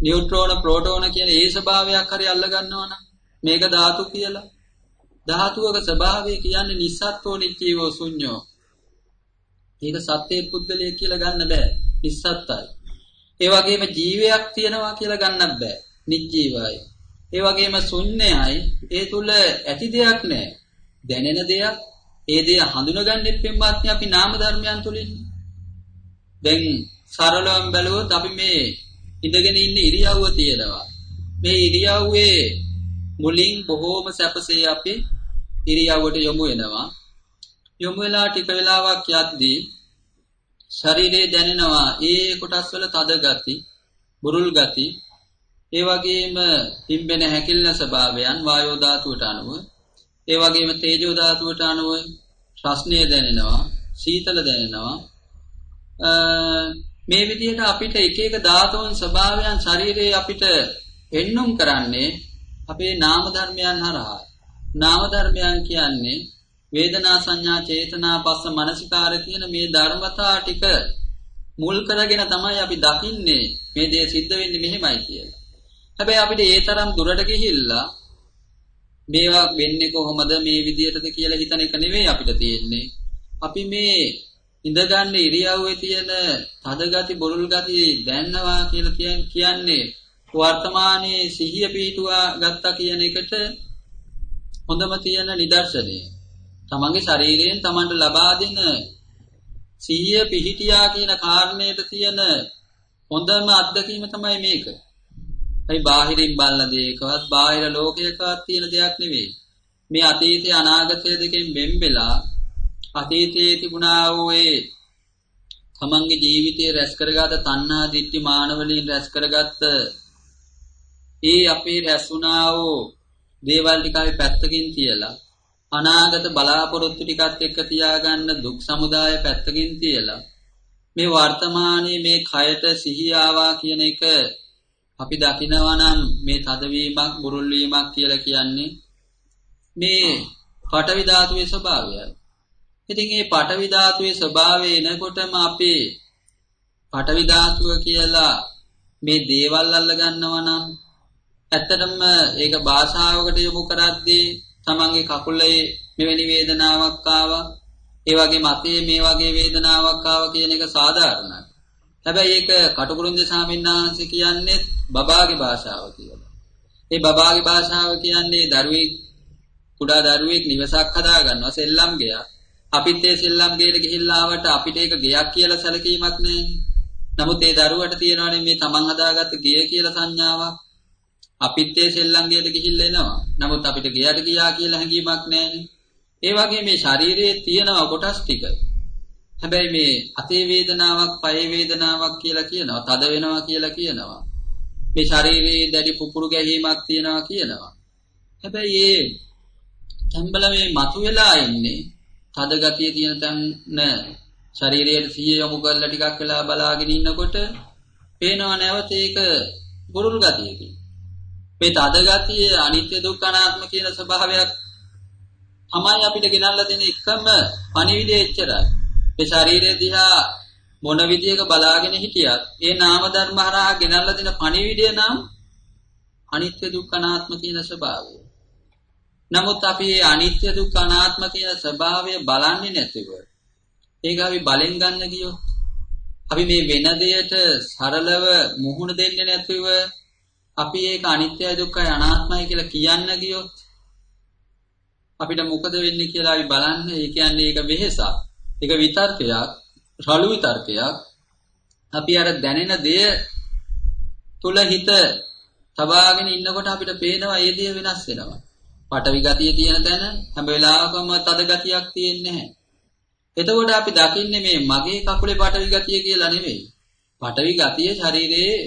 නියුට්‍රෝන ප්‍රෝටෝන කියන ඒ ස්වභාවයක් හරි අල්ල ගන්නවා නම් මේක ධාතු කියලා. ධාතුවක ස්වභාවය කියන්නේ නිස්සත්ත්වෝ නිච්චීවෝ ශුන්‍යෝ. ඒක සත්‍යයේ පුද්ගලයෙක් කියලා ගන්න බෑ. නිස්සත්තයි. ඒ වගේම ජීවයක් තියෙනවා කියලා ගන්නත් බෑ. නිජීවයි. ඒ වගේම ශුන්‍යයි. ඒ තුල ඇති දෙයක් නෑ. දැනෙන දෙයක් ඒ දෙය හඳුනගන්නෙත් පින්වත්නි අපි නාම ධර්මයන් තුලින් දැන් සරලවම බැලුවොත් අපි මේ ඉඳගෙන ඉන්න ඉරියව්ව තියෙනවා මේ ඉරියව්වේ මුලින් බොහෝම සැපසේ අපි ඉරියව්වට යොමු වෙනවා යොමු වෙලා ටික වෙලාවක් යද්දී ශරීරයේ දැනෙනවා. ඒ කොටස් වල තද ගති බුරුල් ගති ඒ වගේම පිම්බෙන හැකිලන ස්වභාවයන් වායෝ ධාතුවට අනුව ඒ වගේම තේජෝ ධාතුවට අනුව රස්නය දැනෙනවා සීතල දැනෙනවා. මේ විදිහට අපිට එක එක ධාතුන් ස්වභාවයන් ශරීරයේ අපිට පෙන්눔 කරන්නේ අපේ නාම ධර්මයන් හරහා. නාම ධර්මයන් කියන්නේ වේදනා සංඥා චේතනා පස්ස මනසිකාර කියන මේ ධර්මතා ටික මුල් කරගෙන තමයි අපි දකින්නේ මේ දේ සිද්ධ වෙන්නේ මෙහෙමයි කියලා. හැබැයි අපිට ඒ තරම් දුරට ගිහිල්ලා මේවා වෙන්නේ කොහොමද මේ විදියටද කියලා හිතන එක නෙවෙයි අපිට තියෙන්නේ. අපි මේ ඉඳගන්න ඉරියව්වේ තියෙන තද ගති බොරුල් ගති දැනනවා කියලා කියන්නේ වර්තමානයේ සිහිය පිහිටුවා ගත්තා කියන එකට හොඳම තියෙන නිදර්ශනය. තමන්ගේ ශරීරයෙන් තමන්ට ලබා දෙන සිහිය පිහිටියා කියන කාරණයට තියෙන හොඳම අත්දැකීම තමයි මේක. ඒ බාහිරින් බලන දෙයකවත් බාහිර ලෝකයකවත් තියෙන දෙයක් නෙවෙයි. මේ අතීතය අනාගතය දෙකෙන් බෙම්බෙලා අතීතයේ තිබුණා වූ ඒ තමන්ගේ ජීවිතයේ රැස් කරගත තණ්හා දිට්ඨි මාන වලින් රැස් කරගත්ත ඒ අපේ රැස් වුණා වූ දේවල් ටික අපි පැත්තකින් තියලා අනාගත බලාපොරොත්තු ටිකත් එක්ක තියාගන්න දුක් සමුදාය පැත්තකින් තියලා මේ වර්තමානයේ මේ කයට සිහිය ආවා කියන එක අපි දකිනවා නම් මේ තදවීමක් බුරුල් වීමක් කියලා කියන්නේ මේ පටවි ධාතුවේ ස්වභාවයයි. ඉතින් මේ පටවි ධාතුවේ ස්වභාවය එනකොටම අපේ පටවි ධාතුව කියලා මේ දේවල් අල්ල ගන්නවා නම් ඇත්තටම ඒක භාෂාවකට යොමු කරද්දී තමන්ගේ කකුලේ මෙවැනි වේදනාවක් ආවා. ඒ වගේ මතයේ මේ වගේ වේදනාවක් ආවා කියන එක සාධාරණයි. හැබැයි ඒක කටුකුරුන්ද සාමින්නාංශ කියන්නේ බබාගේ භාෂාව කියලා. ඒ බබාගේ භාෂාව කියන්නේ දරුවෙක් කුඩා දරුවෙක් නිවසක් හදා ගන්නවා සෙල්ලම් ගයක්. අපිත් ඒ සෙල්ලම් ගෙයට ගිහිල්ලා ආවට අපිට ඒක ගයක් කියලා සැලකීමක් නැහැ. නමුත් ඒ දරුවට තියෙනවානේ මේ තමන් හදාගත්ත ගෙය කියලා සංඥාවක්. අපිත් ඒ සෙල්ලම් ගෙයට ගිහිල්ලා එනවා. නමුත් අපිට ගෙයට ගියා කියලා හැඟීමක් නැහැ. ඒ වගේ මේ ශරීරයේ තියෙනවා කොටස් ටික. හැබැයි මේ අතේ වේදනාවක්, පයේ වේදනාවක් කියලා කියනවා. තද වෙනවා කියලා කියනවා. මේ ශරීරයේ දැඩි පුපුරු ගැහිමක් තියෙනවා කියනවා. හැබැයි ඒ තම්බල මේ මතුවලා ඉන්නේ තද ගතිය තියෙන තැන ශරීරයේ සිහිය යොමු කරලා ටිකක් වෙලා බලාගෙන ඉන්නකොට පේනව නැවත ඒක බුරුල් ගතියකින්. මේ තද ගතිය අනිත්‍ය දුක්ඛ අනාත්ම කියන ස්වභාවයක් තමයි අපිට ගෙනල්ලා දෙන එකම පණිවිඩය එච්චරයි. මේ ශරීරය දිහා මොන විදියක බලාගෙන හිටියත් ඒ නාම ධර්ම හරහා ගෙනල්ලා දෙන පණිවිඩය නම් අනිත්‍ය දුක්ඛ අනාත්ම කියන ස්වභාවය. නමුත් අපි මේ අනිත්‍ය දුක්ඛ අනාත්ම කියන ස්වභාවය බලන්නේ නැතිව ඒක අපි බලෙන් ගන්න ගියොත් අපි මේ වෙන දෙයට සරලව මුහුණ දෙන්නේ නැතිව අපි ඒක අනිත්‍යයි දුක්ඛයි අනාත්මයි කියලා කියන්න ගියොත් අපිට මොකද වෙන්නේ කියලා අපි බලන්නේ ඒ කියන්නේ ඒක වෙහෙසක් ඒක විතර්කයක් රළු විතර්කයක් අපි අර දැනෙන දෙය තුල හිත තබාගෙන ඉන්නකොට අපිට පේනවා ඒ දේ වෙනස් වෙනවා පටවි ගතිය තියෙන තැන හැම වෙලාවකම තද ගතියක් තියෙන්නේ නැහැ. එතකොට අපි දකින්නේ මේ මගේ කකුලේ පටවි ගතිය කියලා නෙමෙයි. පටවි ගතිය ශරීරයේ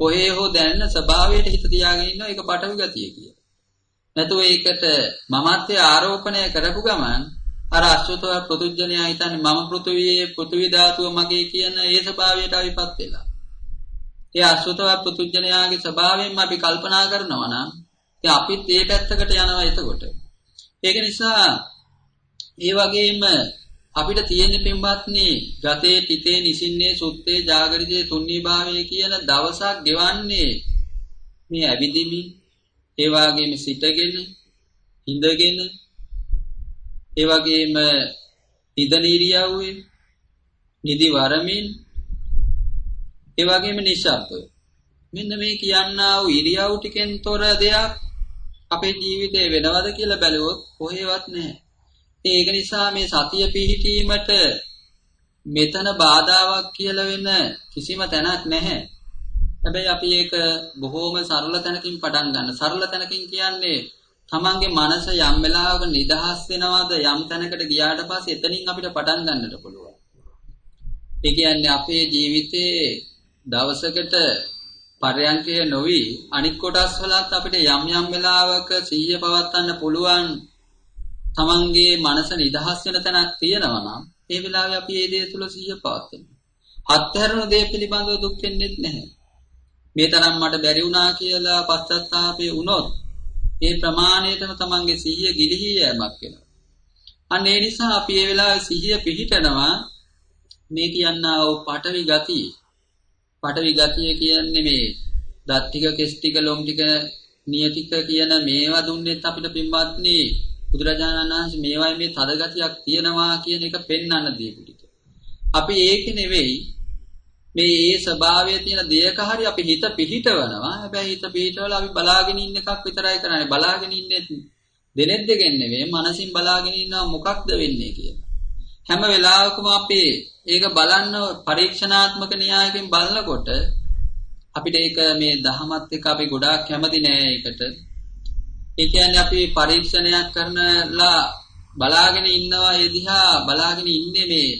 කොහේ හෝ දැනෙන ස්වභාවයට හිත තියාගෙන ඉන්නවා ඒක පටවි ගතිය කියලා. නැතුව ඒකට මමත්වය ආරෝපණය කරපු ගමන් අර අසුතව පෘතුජ්ජනයා හිතන්නේ මම පෘථුවියේ පෘථුවි ධාතුව මගේ කියන ඒ ස්වභාවයට අවිපත් වෙලා. ඒ අසුතව පෘතුජ්ජනයාගේ ස්වභාවයෙන්ම අපි කල්පනා කරනවා නම් ඉතින් අපිත් ඒ පැත්තකට යනවා එතකොට. ඒක නිසා ඒ වගේම අපිට තියෙන පින්වත්නි ගතේ තිතේ නිසින්නේ සුත්තේ ජාගරිතේ තුන්නී භාවයේ කියන දවසක් ගෙවන්නේ මේ ඇවිදිමින් ඒ වගේම සිටගෙන ඉඳගෙන ඒ වගේම නිදන ඉරියව්වේ නිදි වරමින් ඒ වගේම නිශ්ශබ්දව මෙන්න මේ කියන්නා වූ ඉරියව් ටිකෙන් තොර දෙයක් අපේ ජීවිතේ වෙනවද කියලා බැලුවොත් කොහෙවත් නැහැ. ඒක නිසා මේ සතිය පිහිටීමට මෙතන බාධාවක් කියලා වෙන කිසිම තැනක් නැහැ. හැබැයි අපි ඒක බොහොම සරල තැනකින් පටන් ගන්න. සරල තැනකින් කියන්නේ තමන්ගේ මනස යම් වෙලාවක නිදහස් වෙනවද යම් තැනකට ගියාට පස්සේ එතනින් අපිට පටන් ගන්නට පුළුවන්. ඒ කියන්නේ අපේ ජීවිතේ දවසකට පරයන්කය නොවි අනිත් කොටස් වලත් අපිට යම් යම් වෙලාවක සිහිය පවත්වන්න පුළුවන් තමන්ගේ මනස නිදහස් වෙන තැනක් තියෙනවා නම් ඒ වෙලාවේ අපි ඒ දේ තුල සිහිය පවත්වනවා. අත්හැරන දේ පිළිබඳව දුක් වෙන්නේ නැහැ. මේ තරම් මට බැරි වුණා කියලා පශ්චාත්තාපේ වුණොත් ඒ ප්‍රමාණයටම තමන්ගේ සිහිය ගිලිහි යෑමක් වෙනවා. අන්න ඒ නිසා අපි ඒ වෙලාවේ සිහිය පිහිටනවා මේ කියන්නා වූ පටවි ගතිය පටවි ගතිය කියන්නේ මේ දත් ටික කෙස් ටික ලොම් ටික නියතික කියන මේවා දුන්නෙත් අපිට පින්වත්නි බුදුරජාණන් වහන්සේ මේවයි මේ තද ගතියක් තියෙනවා කියන එක පෙන්වන්න දීපු ටික. අපි ඒක නෙවෙයි මේ ඒ ස්වභාවය තියෙන දෙයක හරි අපි හිත පිහිටවනවා. හැබැයි හිත පිහිටවල අපි බලාගෙන ඉන්න එකක් විතරයි කරන්නේ. බලාගෙන ඉන්නේ දෙනෙත් දෙකෙන් නෙවෙයි මනසින් බලාගෙන ඉන්නවා මොකක්ද වෙන්නේ කියලා. හැම වෙලාවකම අපි ඒක බලන්න පරීක්ෂණාත්මක න්‍යායකින් බලනකොට අපිට ඒක මේ දහමත් එක්ක අපි ගොඩාක් කැමති නෑ ඒකට. ඒ කියන්නේ අපි පරීක්ෂණයක් කරනලා බලාගෙන ඉන්නවා ඒ දිහා බලාගෙන ඉන්නේ මේ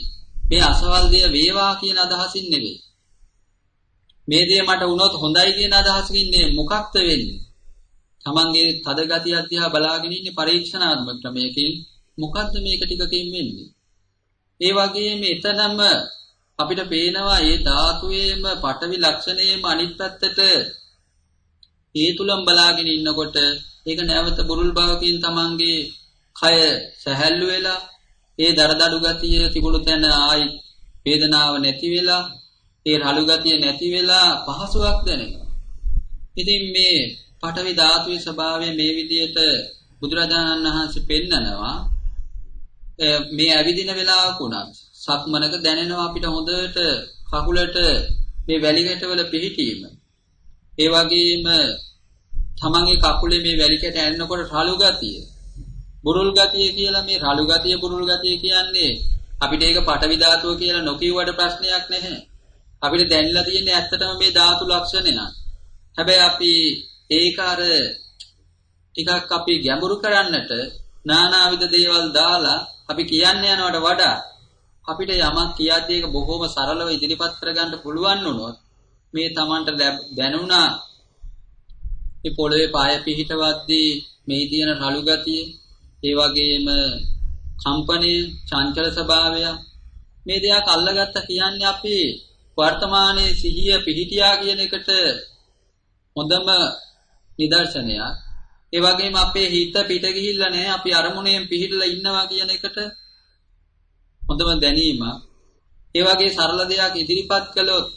මේ අසවල් දෙය වේවා කියන අදහසින් නෙවෙයි. මේ දේ මට වුණොත් හොඳයි කියන අදහසකින් නෙවෙයි මොකක්ද වෙන්නේ? තමන්ගේ තද ගතිය දිහා බලාගෙන ඉන්නේ පරීක්ෂණාත්මක ක්‍රමයකින් මොකද්ද මේක ටිකකින් වෙන්නේ? ඒ වගේම එතනම අපිට පේනවා මේ ධාතුවේම පටවි ලක්ෂණයේම අනිත් පැත්තට ඒ තුලම බලාගෙන ඉන්නකොට ඒක නැවත බුරුල් භවකින් තමන්ගේ කය සැහැල්ලු වෙලා ඒ දරදඩු ගතිය තිබුණු තැන ආයි වේදනාව නැති වෙලා ඒ රළු ගතිය නැති වෙලා පහසුවක් දැනෙනවා. ඉතින් මේ පඨවි ධාතුවේ ස්වභාවය මේ විදිහට බුදුරජාණන් වහන්සේ පෙන්නනවා මේ ඇවිදින වෙලාවක උනත් සක්මනක දැනෙනවා අපිට හොඳට කකුලට මේ වැලිකැට වල පිහිටීම. ඒ වගේම තමන්ගේ කකුලේ මේ වැලිකැට ඇන්නකොට රළු ගතිය. බුරුල් ගතිය කියලා මේ රළු ගතිය බුරුල් ගතිය කියන්නේ අපිට ඒක පටවි ධාතුව කියලා නොකියුවට ප්‍රශ්නයක් නැහැ. අපිට දැනලා තියෙන්නේ ඇත්තටම මේ ධාතු ලක්ෂණය. හැබැයි අපි ඒක අර ටිකක් අපි ගැඹුරු කරන්නට නානාවිද දේවල් දාලා අපි කියන්න යනවට වඩා අපිට යමක් කියද්දී ඒක බොහොම සරලව ඉදිරිපත් කරගන්න පුළුවන් වුණොත් මේ Tamanට දැනුණා. මේ පොළවේ පාය පිහිටවද්දී මේ තියෙන රළු ගතිය ඒ වගේම කම්පනය චංචල ස්වභාවය මේ දෙයක් අල්ලගත්ත කියන්නේ අපි වර්තමානයේ සිහිය පිහිටියා කියන එකට හොඳම නිදර්ශනයක්. ඒ වගේම අපේ හිත පිට ගිහිල්ලා නැහැ අපි අරමුණෙන් පිහිටලා ඉන්නවා කියන එකට හොඳම දැනීම ඒ වගේ සරල දෙයක් ඉදිරිපත් කළොත්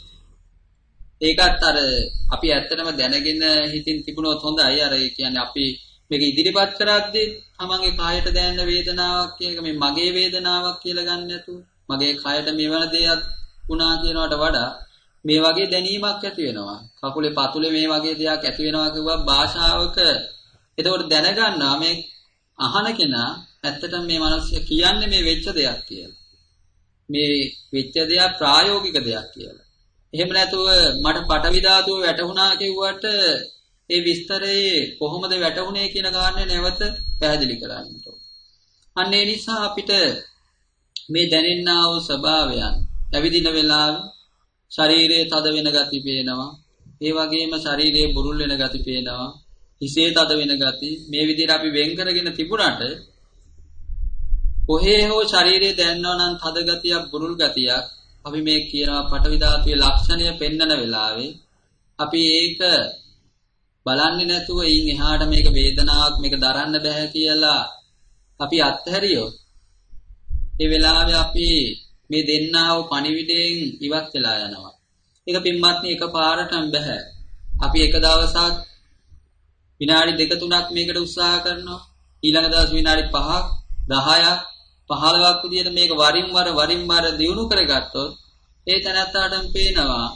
ඒකත් අර අපි ඇත්තටම දැනගෙන හිතින් තිබුණොත් හොඳයි. අර ඒ කියන්නේ අපි මේක ඉදිරිපත් කරද්දී තමන්ගේ කායට දැනෙන වේදනාවක් කියන මේ මගේ වේදනාවක් කියලා ගන්න නැතුව මගේ කායට මෙවන දෙයක් වුණා කියනවට වඩා මේ වගේ දැනීමක් ඇති වෙනවා. කකුලේ පතුලේ මේ වගේ දෙයක් ඇති වෙනවා කිව්වා භාෂාවක එතකොට දැනගන්නවා මේ අහන කෙනා ඇත්තටම මේ මිනිස්සු කියන්නේ මේ වෙච්ච දෙයක් කියලා. මේ වෙච්ච දෙයක් ප්‍රායෝගික දෙයක් කියලා. එහෙම නැතුව මට පටවි ධාතුව වැටුණා කිව්වට ඒ විස්තරේ කොහොමද වැටුනේ කියන කාරණේ නැවත පැහැදිලි කරන්න අන්න ඒ නිසා අපිට මේ දැනෙන්නා වූ ස්වභාවයන් ඇවිදින වෙලාව ශරීරයේ තද වෙන ගති පේනවා. ඒ වගේම ශරීරයේ බුරුල් වෙන ගති පේනවා. හිසේ තද වෙන ගති. මේ විදිහට අපි වෙන් කරගෙන තිබුණාට කොහේ හෝ ශරීරයේ දැනනවා නම් තද ගතියක් බුරුල් ගතියක් අපි මේ කියනවා පටවි ධාතුවේ ලක්ෂණය පෙන්නන වෙලාවේ අපි ඒක බලන්නේ නැතුව ඊන් එහාට මේක වේදනාවක් මේක දරන්න බෑ කියලා අපි අත්හැරියොත් ඒ වෙලාවේ අපි මේ දෙන්නා වූ පණිවිඩයෙන් ඉවත් වෙලා යනවා. ඒක පින්වත්නි එකපාරටම බෑ. අපි එක දවසක් විනාඩි දෙක තුනක් මේකට උත්සාහ කරනවා. ඊළඟ දවස් විනාඩි 5ක් 10ක් 15ක් විදියට මේක වරින් වර වරින් වර දියුණු කරගත්තොත් ඒ තැනත්තාටම පේනවා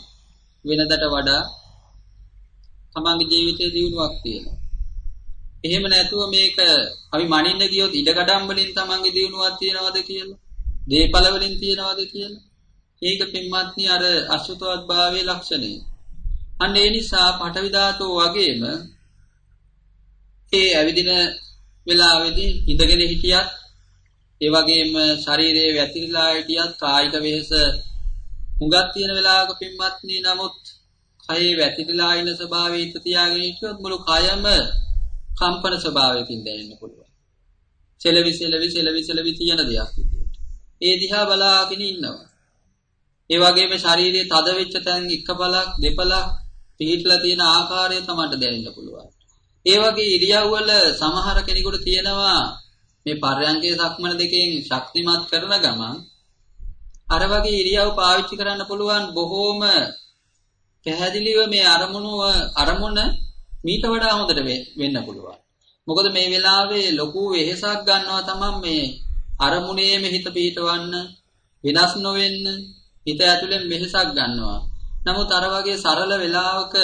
වෙනදට වඩා තමන්ගේ ජීවිතයේ දියුණුවක් තියෙනවා. එහෙම නැතුව මේක අපි මනින්න ගියොත් ඉඩකඩම් වලින් තමන්ගේ දියුණුවක් තියනවද කියලා, දේපල වලින් තියනවද කියලා. ඒක පින්වත්නි අර අසුතවත් භාවයේ ලක්ෂණය. අන්න ඒ නිසා පඨවි ධාතුව වගේම ඒ ඇවිදින වෙලාවේදී ඉඳගෙන හිටියත් ඒ වගේම ශරීරයේ වැතිරිලා හිටියත් කායික වෙහස හුඟක් තියෙන වෙලාවක පින්වත්නි නමුත් කයේ වැතිරිලා ඉන්න ස්වභාවය හිත තියාගෙන හිටියොත් මුළු කයම කම්පන ස්වභාවයකින් දැනෙන්න පුළුවන්. සෙලවි සෙලවි සෙලවි සෙලවි තියෙන දෙයක් විදියට. ඒ දිහා බලාගෙන ඉන්නවා. ඒ වගේම ශරීරයේ තද වෙච්ච තැන් එක බලක් දෙපලක් පිහිටලා තියෙන ආකාරය තමයි දැනෙන්න පුළුවන්. ඒ වගේ ඉරියව්වල සමහර කෙනෙකුට තියෙනවා මේ පර්යංකේ සක්මන දෙකෙන් ශක්තිමත් කරන ගමන් අර වගේ ඉරියව් පාවිච්චි කරන්න පුළුවන් බොහෝම පැහැදිලිව මේ අරමුණු අරමුණ මීට වඩා හොඳට වෙන්න පුළුවන්. මොකද මේ වෙලාවේ ලොකු වෙහෙසක් ගන්නවා තමයි මේ අරමුණේම හිත පිහිටවන්න වෙනස් නොවෙන්න හිත ඇතුලෙන් වෙහෙසක් ගන්නවා. නමුත් අර වගේ සරල වෙලාවක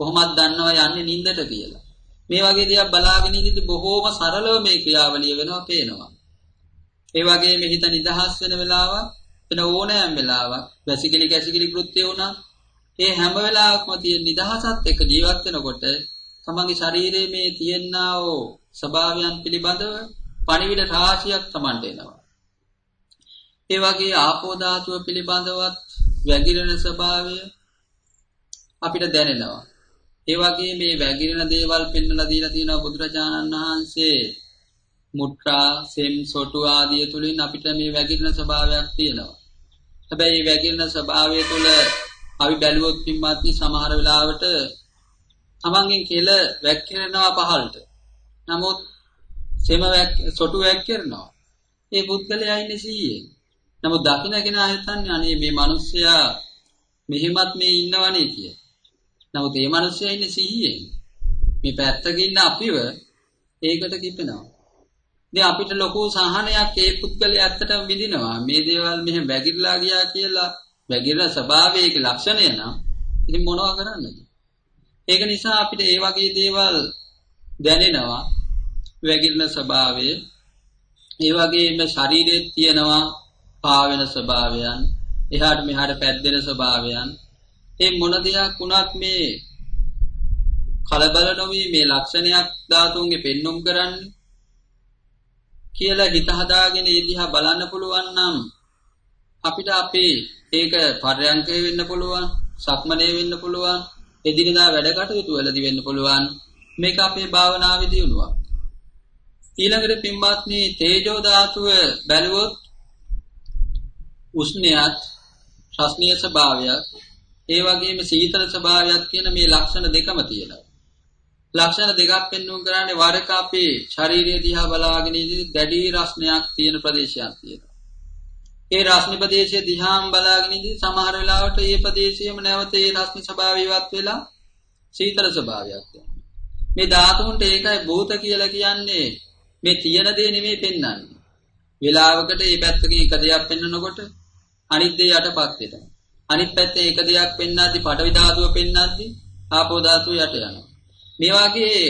කොහොමද දන්නවා යන්නේ නිින්දට කියලා. මේ වගේ දේවල් බලාගෙන ඉඳිද්දි බොහෝම සරලව මේ ක්‍රියාවලිය වෙනවා පේනවා. ඒ වගේම හිත නිදහස් වෙන වෙලාවක් වෙන ඕනෑම වෙලාවක් වැසිකිලි කැසිකිලි කෘත්‍ය වුණා ඒ හැම වෙලාවකම තියෙන නිදහසත් එක්ක ජීවත් වෙනකොට තමන්ගේ ශරීරයේ මේ තියෙනා වූ ස්වභාවයන් පිළිබඳව පණිවිඩ රාශියක් තමන්ට එනවා. ඒ වගේ ආපෝ ධාතුව පිළිබඳවත් වැగిරෙන ස්වභාවය අපිට දැනෙනවා. ඒ වගේ මේ වැගිරෙන දේවල් පෙන්වලා දීලා තියෙනවා බුදුරජාණන් වහන්සේ මුත්‍රා සෙම් සොටු ආදිය තුලින් අපිට මේ වැගිරෙන ස්වභාවයක් තියෙනවා. හැබැයි මේ වැගිරෙන ස්වභාවය තුළ අපි බැලුවොත් පින්වත්නි සමහර වෙලාවට තමන්ගෙන් කෙල වැක්කිරෙනවා පහළට. නමුත් සෙම වැක් සොටු වැක්කිරෙනවා. මේ පුද්ගලයා ඉන්නේ 100 නමුත් දකින්න කෙනා හිතන්නේ අනේ මේ මිනිස්සයා මෙහෙමත් මේ ඉන්නවනේ කියලා. නමුත් මේ මිනිස්සයා ඉන්නේ සිහියෙන්. මේ පැත්තක ඉන්න අපිව ඒකට කිපෙනවා. ඉතින් අපිට ලොකු සහනයක් ඒ පුද්ගලයා ඇත්තටම විඳිනවා. මේ දේවල් මෙහෙම වැగిරලා ගියා කියලා වැగిරලා ස්වභාවයේ ලක්ෂණය නම් ඉතින් මොනවා කරන්නද? ඒක නිසා අපිට ඒ වගේ දේවල් දැනෙනවා. වැగిරන ස්වභාවය ඒ වගේම ශරීරයේ තියෙනවා පාවෙන ස්වභාවයන් එහාට මෙහාට පැද්දෙන ස්වභාවයන් ඒ මොන දෙයක් වුණත් මේ කලබල නොවි මේ ලක්ෂණයක් ධාතුන්ගේ පෙන්눔 කරන්නේ කියලා හිත හදාගෙන ඒ දිහා බලන්න පුළුවන් නම් අපිට අපේ ඒක පරයන්කේ වෙන්න පුළුවන් සක්මනේ වෙන්න පුළුවන් එදිනදා වැඩ කටයුතු වලදී වෙන්න පුළුවන්. මේක අපේ භාවනාවේ දියුණුවක්. ඊළඟට පින්වත්නි තේජෝ ධාතුව බැලුවොත් උෂ්ණයත් රස්නීය ස්වභාවයක් ඒ වගේම සීතල ස්වභාවයක් කියන මේ ලක්ෂණ දෙකම තියෙනවා. ලක්ෂණ දෙකක් පෙන්වුම් කරන්නේ වරක අපේ ශාරීරිය දිහා බලාගෙන ඉඳි දැඩි රස්නයක් තියෙන ප්‍රදේශයක් තියෙනවා. ඒ රස්නි ප්‍රදේශය දිහාම බලාගෙන ඉඳි සමහර වෙලාවට ඒ ප්‍රදේශයේම නැවත ඒ රස්නි ස්වභාවය ඉවත් වෙලා සීතල ස්වභාවයක් වෙනවා. මේ ධාතුන්ට ඒකයි භූත කියලා කියන්නේ මේ තියෙන දේ නෙමෙයි පෙන්වන්නේ. වෙලාවකට මේ පැත්තකින් එක දෙයක් පෙන්වනකොට අනිත් දේ යටපත් වෙනවා. අනිත් පැත්තේ එක දෙයක් පෙන්වද්දි පඩවි ධාතුව පෙන්වද්දි ආපෝ ධාතුව යට යනවා. මේ වගේ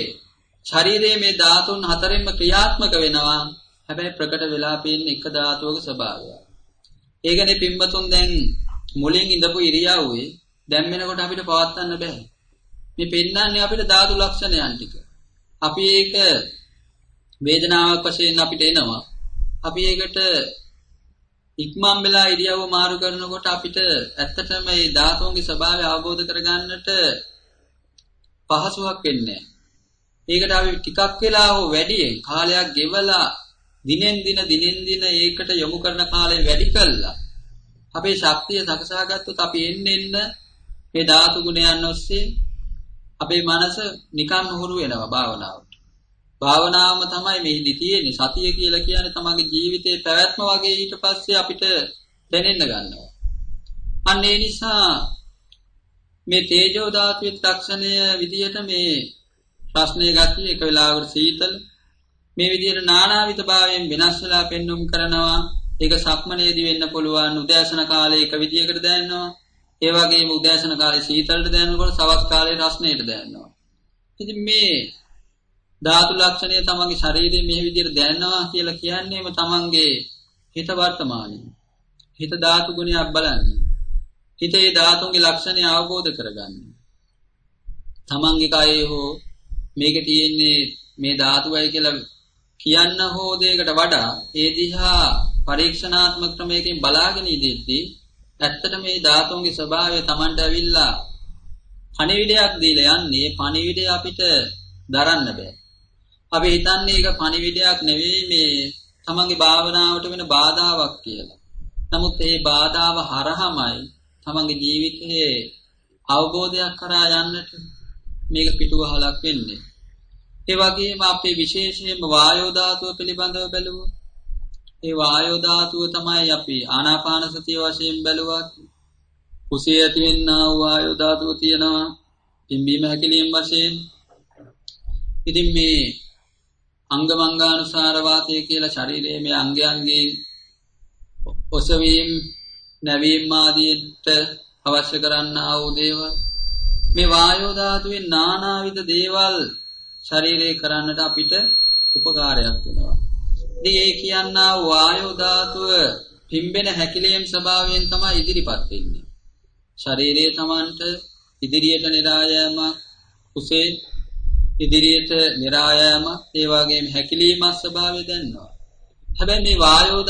ශරීරයේ මේ ධාතුන් හතරෙන්ම ක්‍රියාත්මක වෙනවා. හැබැයි ප්‍රකට වෙලා පේන්නේ එක ධාතුවක ස්වභාවය. ඒකනේ පින්වතුන් දැන් මුලින් ඉඳපු ඉරියව්වේ දැන් වෙනකොට අපිට පවත්වන්න බෑ. මේ පෙන්වන්නේ අපිට ධාතු ලක්ෂණයන් ටික. අපි ඒක වේදනාවක් වශයෙන් අපිට එනවා. අපි ඒකට ඉක්මන් වෙලා ඉරියව්ව මාරු කරනකොට අපිට ඇත්තටම මේ ධාතුන්ගේ ස්වභාවය අවබෝධ කරගන්නට පහසුවක් වෙන්නේ ඒකට අපි ටිකක් වෙලා හෝ වැඩියෙන් කාලයක් ගෙවලා දිනෙන් දින දිනෙන් දින ඒකට යොමු කරන කාලය වැඩි කළා අපේ ශක්තිය සකසා ගත්තොත් අපි එන්න එන්න මේ ධාතු ගුණයන් ඔස්සේ අපේ මනස නිකන් හුරු වෙනවා භාවනාවට. භාවනාවම තමයි මෙහිදී තියෙන්නේ. සතිය කියලා කියන්නේ තමන්ගේ ජීවිතේ පැවැත්ම වගේ ඊට පස්සේ අපිට දැනෙන්න ගන්නවා. අන්න ඒ නිසා මේ තේජෝ ධාතුවේ ලක්ෂණය විදියට මේ ප්‍රශ්නේ ගත්තී එක වෙලාවකට සීතල මේ විදියට නානාවිත භාවයෙන් වෙනස් වෙලා පෙන්눔 කරනවා ඒක සක්මනේදී වෙන්න පුළුවන් උදෑසන කාලේ එක විදියකට දැනෙනවා ඒ වගේම උදෑසන කාලේ සීතලට දැනෙනකොට සවස් කාලේ රස්නේට දැනෙනවා ඉතින් මේ ධාතු ලක්ෂණය තමන්ගේ ශරීරයේ මේ විදිහට දැනනවා කියලා කියන්නේම තමන්ගේ හිත වර්තමානයේ. හිත ධාතු ගුණයක් බලන්නේ. හිතේ ධාතුන්ගේ ලක්ෂණය අවබෝධ කරගන්නේ. තමන්ගේ කයේ හෝ මේක තියෙන්නේ මේ ධාතුවයි කියලා කියන්න හෝ දෙයකට වඩා ඒ දිහා පරීක්ෂණාත්මක ක්‍රමයකින් බලාගෙන ඉඳිද්දී ඇත්තට මේ ධාතුන්ගේ ස්වභාවය Tamanට ඇවිල්ලා පණිවිඩයක් දීලා යන්නේ පණිවිඩය අපිට දරන්න බෑ. අපි හිතන්නේ ඒක පණිවිඩයක් නෙවෙයි මේ තමන්ගේ භාවනාවට වෙන බාධාවක් කියලා. නමුත් මේ බාධාව හරහමයි තමන්ගේ ජීවිතයේ අවබෝධයක් කරා යන්නට මේක පිටුවහලක් වෙන්නේ. ඒ වගේම අපේ විශේෂයෙන්ම වායෝ ධාතුව පිළිබඳව බැලුවොත් ඒ වායෝ ධාතුව තමයි අපි ආනාපාන සතිය වශයෙන් බැලුවත් කුසිය තියෙනා වායෝ ධාතුව තියෙනවා පිම්බීම හැකිලිම වශයෙන් ඉතින් මේ අංගමංගානුසාර වාතය කියලා ශරීරයේ මේ අංගයන්ගේ ඔසවීම් නැවීම් ආදීන්ට අවශ්‍ය කරන්නා වූ දේවල් මේ වායෝ ධාතුවේ නානාවිද දේවල් ශරීරේ කරන්නට අපිට උපකාරයක් වෙනවා. ඉතින් ඒ කියන්නා වායෝ ධාතුව පිම්බෙන හැකිලීම් ස්වභාවයෙන් තමයි ඉදිරිපත් වෙන්නේ. ශරීරයේ Tamanට ඉදිරියට નિરાයම කුසේ ඉදිරියට નિરાයම ඒ වගේම හැකිලීමක් ස්වභාවය දැනනවා. හැබැයි මේ වායෝ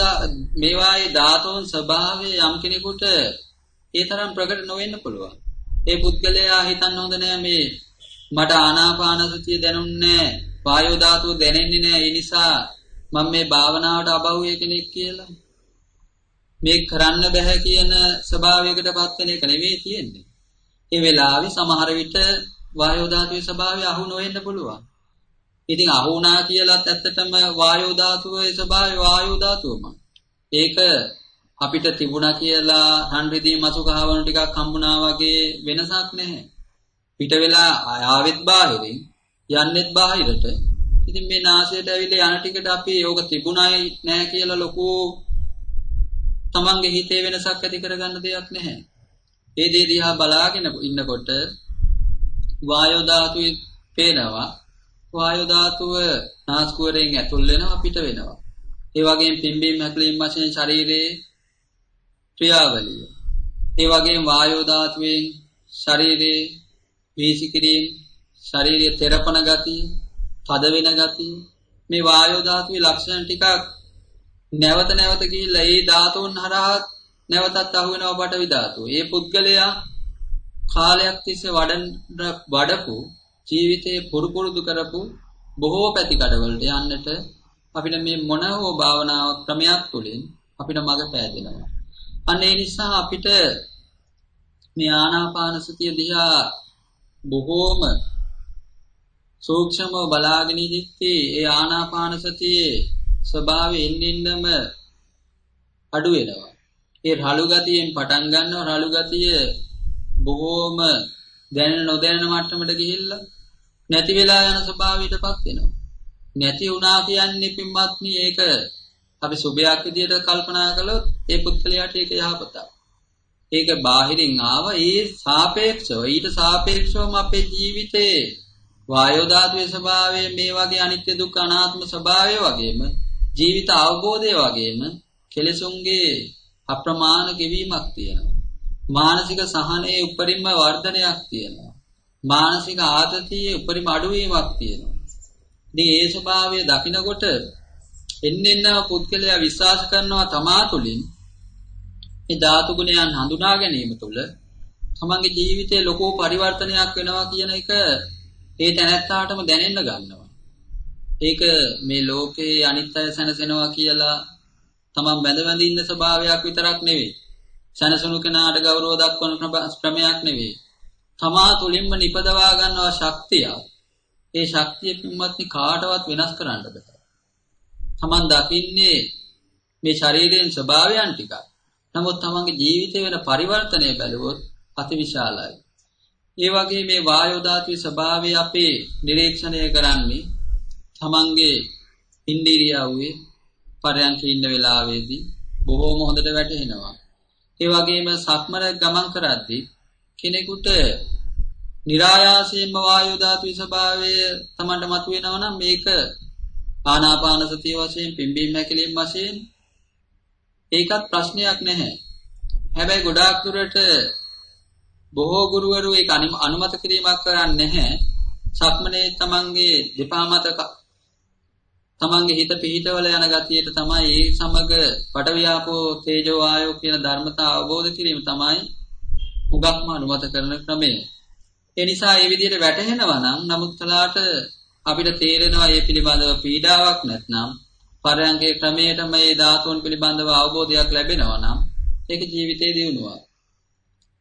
මේ වායේ ධාතුන් ස්වභාවය යම් කෙනෙකුට ඒ තරම් ප්‍රකට නොවෙන්න පුළුවන්. ඒ පුද්ගලයා හිතන්න හොඳ නෑ මේ මට ආනාපාන සතිය දැනුන්නේ වායෝ ධාතුව දැනෙන්නේ නෑ ඒ නිසා මම මේ භාවනාවට අබහුවේ කෙනෙක් කියලා. මේ කරන්න බෑ කියන ස්වභාවයකටපත් වෙන එක නෙවෙයි තියෙන්නේ. ඒ වෙලාවේ සමහර විට වායෝ ධාතුවේ ස්වභාවය අහු නොවෙන්න පුළුවන්. ඉතින් අහු වුණා කියලත් ඇත්තටම වායෝ ධාතුවේ ස්වභාවය වායෝ ධාතුවමයි. ඒක අපිට තිබුණා කියලා රන් රිදී මසු කහවණු ටිකක් හම්බුණා වගේ වෙනසක් නැහැ. පිට වෙලා ආවෙත් බාහිරින් යන්නෙත් බාහිරට. ඉතින් ඉතින් මේ නාසයට ඇවිල්ලා යන ටිකට අපි ඕක තිබුණයි නෑ කියලා ලොකු තමන්ගේ හිතේ වෙනසක් ඇති කරගන්න දෙයක් නැහැ. ඒ දේ දිහා බලාගෙන ඉන්නකොට වායෝ ධාතුවේ පේනවා. වායෝ ධාතුව නාස්කුවරෙන් ඇතුල් වෙනවා පිට වෙනවා. ඒ වගේම පිම්බීම හැකිලිම වශයෙන් ශරීරයේ ක්‍රියාවලිය. ඒ වගේම වායෝ ධාතුවෙන් ශරීරයේ වීසිකිරීම ශරීරයේ තෙරපන ගතිය, තද වෙන ගතිය මේ වායෝ ධාතුවේ ලක්ෂණ ටිකක් නැවත නැවත ගිහිල්ලා ඒ ධාතුන් හරහා නැවතත් අහු වෙනවා පටවි ධාතුව. ඒ පුද්ගලයා කාලයක් තිස්සේ වඩන වඩපු ජීවිතේ පුරු පුරුදු කරපු බොහෝ පැති කඩවලට යන්නට අපිට මේ මොන හෝ භාවනාව ක්‍රමයක් තුළින් අපිට මඟ පෑදෙනවා. අන්න ඒ නිසා අපිට මේ ආනාපාන සතිය දිහා බොහෝම සූක්ෂමව බලාගෙන ඉදිත්තේ ඒ ආනාපාන සතියේ ස්වභාවය එන්නින්දම අඩු වෙනවා. ඒ රළු ගතියෙන් පටන් ගන්නවා රළු ගතිය බොහෝම දැනෙන නොදැනෙන මට්ටමට ගිහිල්ලා නැති වෙලා යන ස්වභාවයටපත් වෙනවා. නැති වුණා කියන්නේ පින්වත්නි ඒක අපි සුභයක් විදියට කල්පනා කළොත් ඒ පුත්කලයාට ඒක යහපතක්. ඒක බාහිරින් ආව ඒ සාපේක්ෂව ඊට සාපේක්ෂවම අපේ ජීවිතේ වායෝ ධාතුවේ ස්වභාවය මේ වගේ අනිත්‍ය දුක්ඛ අනාත්ම ස්වභාවය වගේම ජීවිත අවබෝධය වගේම කෙලෙසුන්ගේ අප්‍රමාණ ගෙවීමක් තියෙනවා. මානසික සහනයේ උපරිම වර්ධනයක් තියෙනවා. මානසික ආතතියේ උපරිම අඩුවීමක් තියෙනවා. ඉතින් ඒ ස්වභාවය දකිනකොට එන්නෙන්න පුද්ගලයා විශ්වාස කරනවා තමා තුළින් මේ ධාතු ගුණයන් හඳුනා ගැනීම තුළ තමන්ගේ ජීවිතේ ලොකු පරිවර්තනයක් වෙනවා කියන එක ඒ තැනැත්තාටම දැනෙන්න ගන්නවා. ඒක මේ ලෝකේ අනිත් අය සැනසෙනවා කියලා තමන් බැඳ බැඳ ඉන්න ස්වභාවයක් විතරක් නෙවෙයි. සැනසුණු කෙනාට ගෞරව දක්වන ක්‍රමයක් නෙවෙයි. තමා තුලින්ම නිපදවා ගන්නවා ශක්තිය. ඒ ශක්තිය පින්වත්නි කාටවත් වෙනස් කරන්න බෑ. තමන් දකින්නේ මේ ශරීරයෙන් ස්වභාවයන් ටිකක්. නමුත් තමන්ගේ ජීවිතේ වෙන පරිවර්තනය බැලුවොත් අතිවිශාලයි. ඒ වගේ මේ වායෝ ධාතුවේ ස්වභාවය අපේ නිරීක්ෂණය කරන්නේ තමන්ගේ ඉන්දිරියව්වේ පරයන්ක ඉන්න වෙලාවේදී බොහෝම හොඳට වැටහෙනවා. ඒ වගේම සක්මර ගමන් කරද්දී කෙනෙකුට નિરાයාසයෙන්ම වායෝ ධාතුවේ ස්වභාවය තමන්ට මතුවෙනවා නම් මේක ආනාපාන සතිය වශයෙන් පිම්බීම හැකිලිම වශයෙන් ඒකත් ප්‍රශ්නයක් නැහැ. හැබැයි ගොඩාක් දුරට බොහෝ ගුරුවරු ඒක අනුමත කිරීමක් කරන්නේ නැහැ. සක්මනේ තමන්ගේ දෙපා මත තමන්ගේ හිත පිහිටවල යන ගතියට තමයි ඒ සමග පඩවියාපෝ තේජෝ ආයෝ කියන ධර්මතා අවබෝධ කිරීම තමයි උගක්ම අනුමත කරන ක්‍රමය. ඒ නිසා මේ විදිහට වැටහෙනවා නම් නමුත් කලාට අපිට තේරෙනවා මේ පිළිබඳව පීඩාවක් නැත්නම් පරයන්ගේ ක්‍රමයට මේ ධාතුන් පිළිබඳව අවබෝධයක් ලැබෙනවා නම් ඒක ජීවිතේ දියුණුවක්.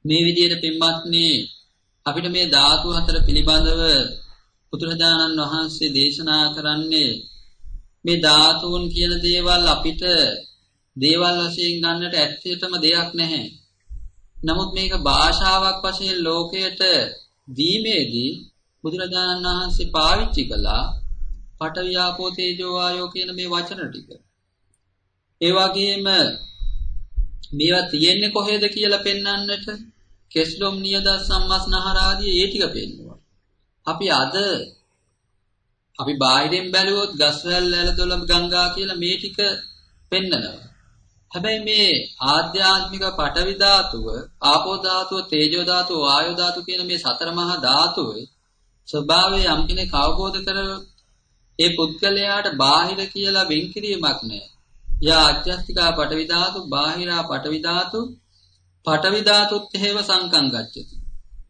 මේ විදිහට පින්වත්නි අපිට මේ ධාතු හතර පිළිබඳව බුදුරජාණන් වහන්සේ දේශනා කරන්නේ මේ ධාතුන් කියන දේවල් අපිට දේවල් වශයෙන් ගන්නට ඇත්තටම දෙයක් නැහැ. නමුත් මේක භාෂාවක් වශයෙන් ලෝකයට දීමේදී බුදුරජාණන් වහන්සේ පාවිච්චි කළා පඨවියාපෝ තේජෝ ආයෝ කියන මේ වචන ටික. ඒ වගේම මේවා තියෙන්නේ කොහෙද කියලා පෙන්වන්නට කෙස්ලොම් නියද සම්මස්නහර ආදී ඒ ටික පෙන්වනවා. අපි අද අපි බාහිරින් බැලුවොත් ගස්වැල් ඇලදොල ගංගා කියලා මේ ටික පෙන්නනවා. හැබැයි මේ ආධ්‍යාත්මික පටවි ධාතුව, ආපෝ ධාතුව, තේජෝ ධාතුව, වායෝ ධාතුව කියන මේ සතර මහා ධාතුවේ ස්වභාවය යම් කෙනෙක් අවබෝධ කර ඒ පුද්ගලයාට බාහිර කියලා වෙන් කිරීමක් නැහැ. යා අධ්‍යාත්මිකා පටවි ධාතු, බාහිරා පටවි ධාතු, පටවි ධාතුත් හේව සංකම් ගච්ඡති.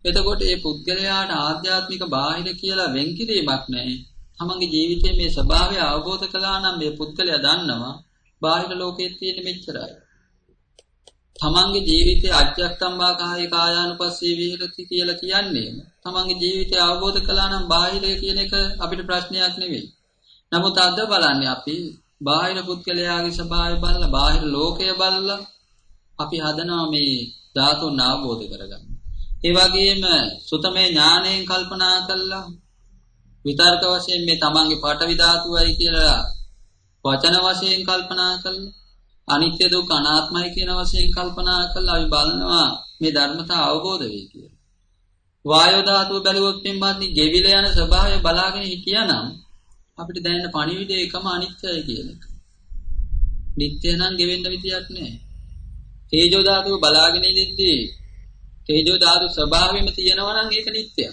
එතකොට මේ පුද්ගලයාට ආධ්‍යාත්මික බාහිර කියලා වෙන් කිරීමක් නැහැ. තමන්ගේ ජීවිතයේ මේ ස්වභාවය අවබෝධ කළා නම් මේ පුද්ගලයා දන්නවා බාහිර ලෝකයේ තියෙන මෙච්චරයි. තමන්ගේ ජීවිතයේ අජ්ජත්තම්මා කාය කායානුපස්සී විහෙරති කියලා කියන්නේ තමන්ගේ ජීවිතය අවබෝධ කළා නම් බාහිරය කියන එක අපිට ප්‍රශ්නයක් නෙවෙයි. නමුත් අද බලන්නේ අපි බාහිර පුද්ගලයාගේ ස්වභාවය බලලා බාහිර ලෝකය බලලා අපි හදනවා මේ ධාතුන් අවබෝධ කරගන්න. ඒ වගේම සුතමේ ඥාණයෙන් කල්පනා කළා විතර්ක වශයෙන් මේ තමන්ගේ පටවි ධාතුවයි කියලා වචන වශයෙන් කල්පනා කළා. අනිත්‍ය දුක් අනාත්මයි කියන වශයෙන් කල්පනා කළා අපි බලනවා මේ ධර්මතාව අවබෝධ වෙයි කියලා. වායෝ ධාතුව බැලුවොත් පින්වත්නි ගෙවිල යන ස්වභාවය බලාගෙන හිටියානම් අපිට දැනෙන පණිවිඩය එකම අනිත්‍යයි කියන එක. නිට්ටය නම් ගෙවෙන්න විදියක් නැහැ. තේජෝ ධාතුව බලාගෙන ඉඳිද්දී තේජෝ ධාතු ස්වභාවයෙන්ම තියෙනවා නම් ඒක නිට්ටයයි.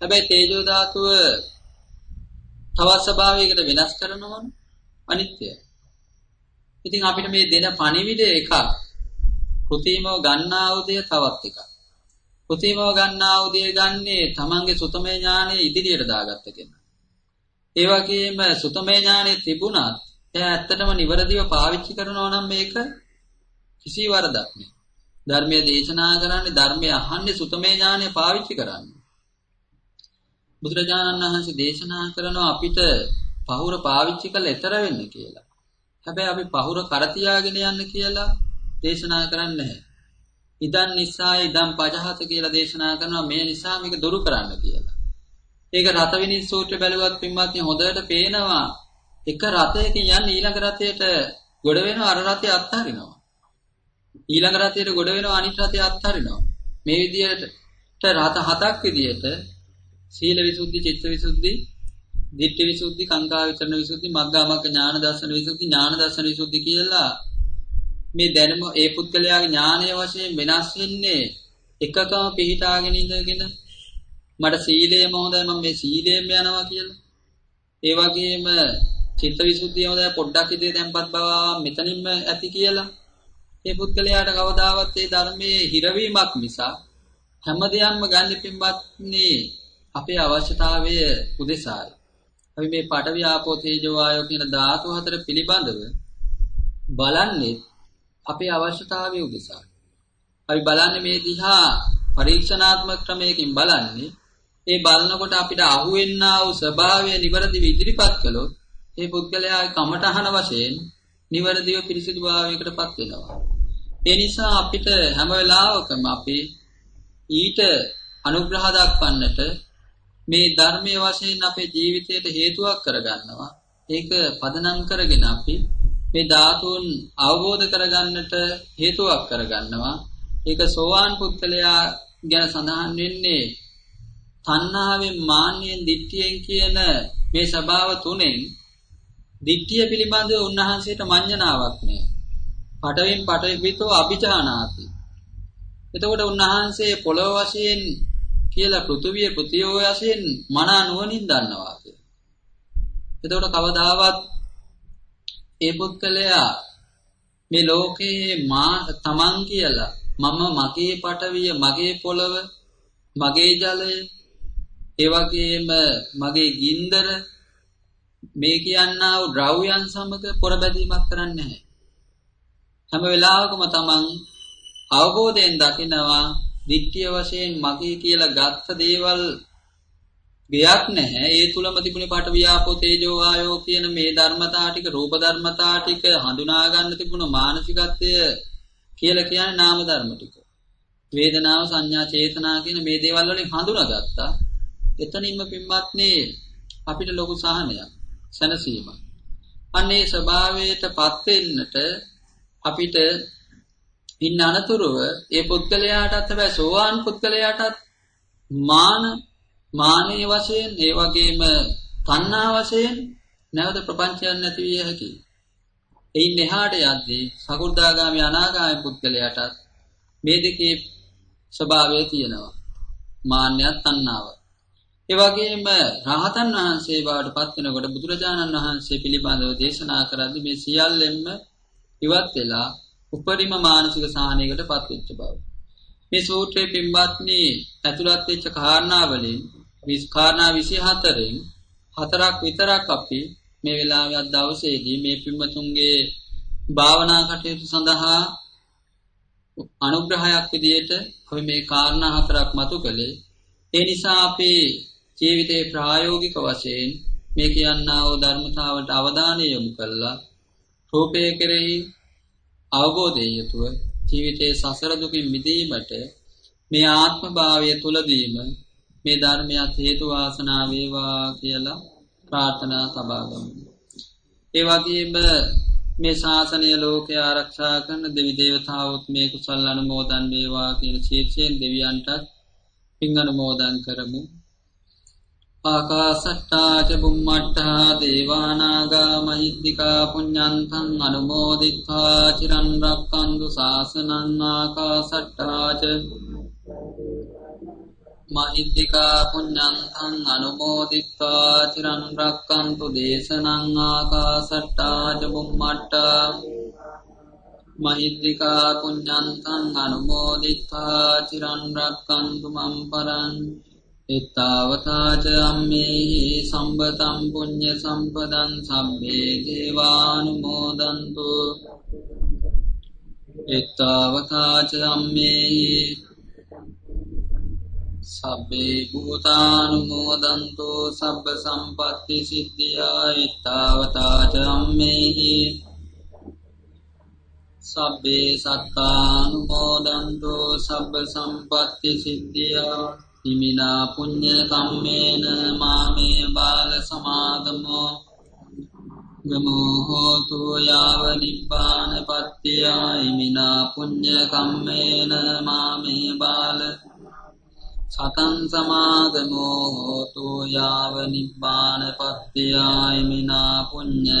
හැබැයි තේජෝ ධාතුව තවත් ස්වභාවයකට වෙනස් කරනවනම් අනිත්‍යයි. ඉතින් අපිට මේ දෙන පණිවිඩය එකක්. කෘතිමව ගන්නා උදය තවත් එකක්. කෘතිමව ගන්නා උදය ගන්නේ තමන්ගේ සුතමේ ඥානෙ ඉදිරියට දාගත්ත කෙනා. ඒ වගේම සුතමේ ඥානෙ තිබුණත් එයා ඇත්තටම නිවැරදිව පාවිච්චි කරනවා නම් මේක කිසි වරදක් නෑ. ධර්මයේ දේශනා කරන්නේ ධර්මයේ අහන්නේ සුතමේ ඥානෙ පාවිච්චි කරන්නේ. බුදුරජාණන් වහන්සේ දේශනා කරනවා අපිට පහුර පාවිච්චි කළ ඊතර වෙන්න කියලා. හැබැයි අපි පහුර කර තියාගෙන යන්න කියලා දේශනා කරන්නේ නැහැ. ඉදන් නිසා ඉදන් පජහත කියලා දේශනා කරනවා මේ නිසා මේක දුරු කරන්න කියලා. ඒක රත විනිත් සූත්‍රය බැලුවත් පින්වත්නි හොඳට පේනවා එක රථයකින් යන්නේ ඊළඟ රථයට ගොඩ වෙනවා අර රථය අත්හරිනවා. ඊළඟ රථයට ගොඩ වෙනවා අනිත් රථය අත්හරිනවා. මේ විදිහට රථ හතක් විදිහට සීල විසුද්ධි, චිත්ත විසුද්ධි, දිට්ඨි විසුද්ධි, කාංකා විතරණ විසුද්ධි, මග්ගාමග්ග ඥාන දර්ශන විසුද්ධි, ඥාන දර්ශන විසුද්ධි කියලා මේ දැනුම ඒ පුද්ගලයාගේ ඥානය වශයෙන් වෙනස් වෙන්නේ එකකම පිළිටාගෙන ඉඳගෙන මට සීලයම හොඳයි මම මේ සීලයෙන් යනවා කියලා. ඒ වගේම චිත්ත විසුද්ධිය හොඳයි පොඩ්ඩක් ඉතේ තැම්පත් බව මෙතනින්ම ඇති කියලා. ඒ පුද්ගලයාට කවදාවත් ඒ ධර්මයේ හිරවීමක් නිසා හැම දෙයක්ම ගන්න පින්වත්නි අපේ අවශ්‍යතාවය උදෙසායි. අපි මේ පඨවි ආපෝ තේජෝ ආයෝ කියන ධාතු හතර පිළිබඳව බලන්නේ අපේ අවශ්‍යතාවය උදෙසායි. අපි බලන්නේ මේ දිහා පරීක්ෂණාත්මක ක්‍රමයකින් බලන්නේ ඒ බලනකොට අපිට අහුවෙන්නා වූ ස්වභාවය නිවැරදිව ඉදිරිපත් කළොත් ඒ පුද්ගලයාගේ කමඨහන වශයෙන් නිවැරදිව පිරිසිදු භාවයකටපත් වෙනවා. ඒ නිසා අපිට හැම වෙලාවකම අපි ඊට අනුග්‍රහ දක්වන්නට මේ ධර්මයේ වශයෙන් අපේ ජීවිතයට හේතුවක් කරගන්නවා. ඒක පදනම් කරගෙන අපි මේ ධාතුන් අවබෝධ කරගන්නට හේතුවක් කරගන්නවා. ඒක සෝවාන් පුද්ගලයා ගැන සඳහන් වෙන්නේ තණ්හාවෙන් මාන්නෙන් දිට්ඨියෙන් කියන මේ ස්වභාව තුනෙන් දිට්ඨිය පිළිබඳව උන්වහන්සේට මඤ්ඤණාවක් නෑ. පටවෙන් පටවිතෝ අභිජානාති. එතකොට උන්වහන්සේ පොළොව වශයෙන් කියලා පෘථුවිය පෘථිවිය වශයෙන් මනා නුවණින් දන්නවා කියලා. එතකොට කවදාවත් ඒ පුද්ගලයා මේ ලෝකේ මා තමන් කියලා මම මගේ පටවිය මගේ පොළව මගේ ජලය ඒ වගේම මගේ ගින්දර මේ කියන්නා වූ ද්‍රව්‍යයන් සමග පොරබැදීමක් කරන්නේ නැහැ. හැම වෙලාවකම තමන් අවබෝධයෙන් දකිනවා දිට්ඨිය වශයෙන් මගේ කියලා ගත්ත දේවල් ගයක් නැහැ. ඒ තුලම තිබුණේ පාට වියාපෝ තේජෝ ආයෝ කියන මේ ධර්මතා ටික රූප ධර්මතා ටික හඳුනා ගන්න තිබුණ මානසිකත්වය කියලා කියන්නේ නාම ධර්ම ටික. වේදනාව සංඥා චේතනා කියන මේ දේවල් වලින් හඳුනාගත්තා. එතනින්ම පින්වත්නි අපිට ලොකු සහනයක් සැනසීමක්. අන්නේ ස්වභාවයටපත් වෙන්නට අපිට ඉන්න අනතුරුව ඒ පුද්ගලයාටත් හැබැයි සෝවාන් පුද්ගලයාටත් මාන මානීය වශයෙන් ඒ වගේම තණ්හා වශයෙන් නැවත ප්‍රපංචයක් නැති විය හැකියි. එයින් එහාට යද්දී සකු르දාගාමි අනාගාමි පුද්ගලයාටත් මේ දෙකේ ස්වභාවය තියෙනවා. මාන්නයත් තණ්හාවත්. ඒ වගේම රහතන් වහන්සේ බවට පත් වෙනකොට බුදුරජාණන් වහන්සේ පිළිබඳව දේශනා කරද්දී මේ සියල්ලෙන්ම ඉවත් වෙලා උපරිම මානසික සාහනයකට පත් වෙච්ච බව. මේ සූත්‍රයේ පින්වත්නි ඇතුළත් වෙච්ච කාරණා වලින් කාරණා 24න් හතරක් විතරක් අපි මේ වෙලාවේ අද දවසේදී මේ පින්වතුන්ගේ භාවනා කටයුතු සඳහා අනුග්‍රහයක් විදියට අපි මේ කාරණා හතරක් මතු කළේ ඒ නිසා අපේ ජීවිතේ ප්‍රායෝගික වශයෙන් මේ කියන්නා වූ ධර්මතාවට අවධානය යොමු කළා රූපය කෙරෙහි අවබෝධය යුතුව ජීවිතයේ සසර දුකින් මිදීමට මේ ආත්ම භාවය තුලදීම මේ ධර්මයක් හේතු වාසනා වේවා කියලා ප්‍රාර්ථනා තබාගමු. ඒ වගේම මේ ශාසනය ලෝකය ආරක්ෂා කරන දෙවි දේවතාවත් මේ කුසල් අනුමෝදන් වේවා කියන ශීර්ෂයෙන් දෙවියන්ටත් පින් අනුමෝදන් කරමු. ආකාසට්ටාච බුම්මට්ටා දේවානාගා මහිද්దికා පුඤ්ඤන්තං අනුමෝදිත්වා චිරන් රක්කන්තු සාසනං ආකාසට්ටාච මහිද්దికා පුඤ්ඤන්තං අනුමෝදිත්වා චිරන් රක්කන්තු දේශනං ආකාසට්ටාච බුම්මට්ටා මහිද්దికා පුඤ්ඤන්තං අනුමෝදිත්වා චිරන් රක්කන්තු මම්පරං එත්තාවතාච අම්මේහි සම්බතම් පුඤ්ඤ සම්පදං සබ්බේ දේවානුමෝදන්තු. එත්තාවතාච අම්මේහි සබ්බේ භූතානුමෝදන්තු සබ්බ සම්පත්ති සිද්ධියා. එත්තාවතාච අම්මේහි සබ්බේ සත්තානුමෝදන්තු සබ්බ සම්පත්ති සිද්ධියා. හිමිනා පුඤ්ඤ කම්මේන මාමේ බාල සමාගමෝ ගමෝ හෝතු යාව නිබ්බාන පත්තිය හිමිනා පුඤ්ඤ කම්මේන මාමේ බාල සතං සමාගමෝ හෝතු යාව නිබ්බාන පත්තිය හිමිනා පුඤ්ඤ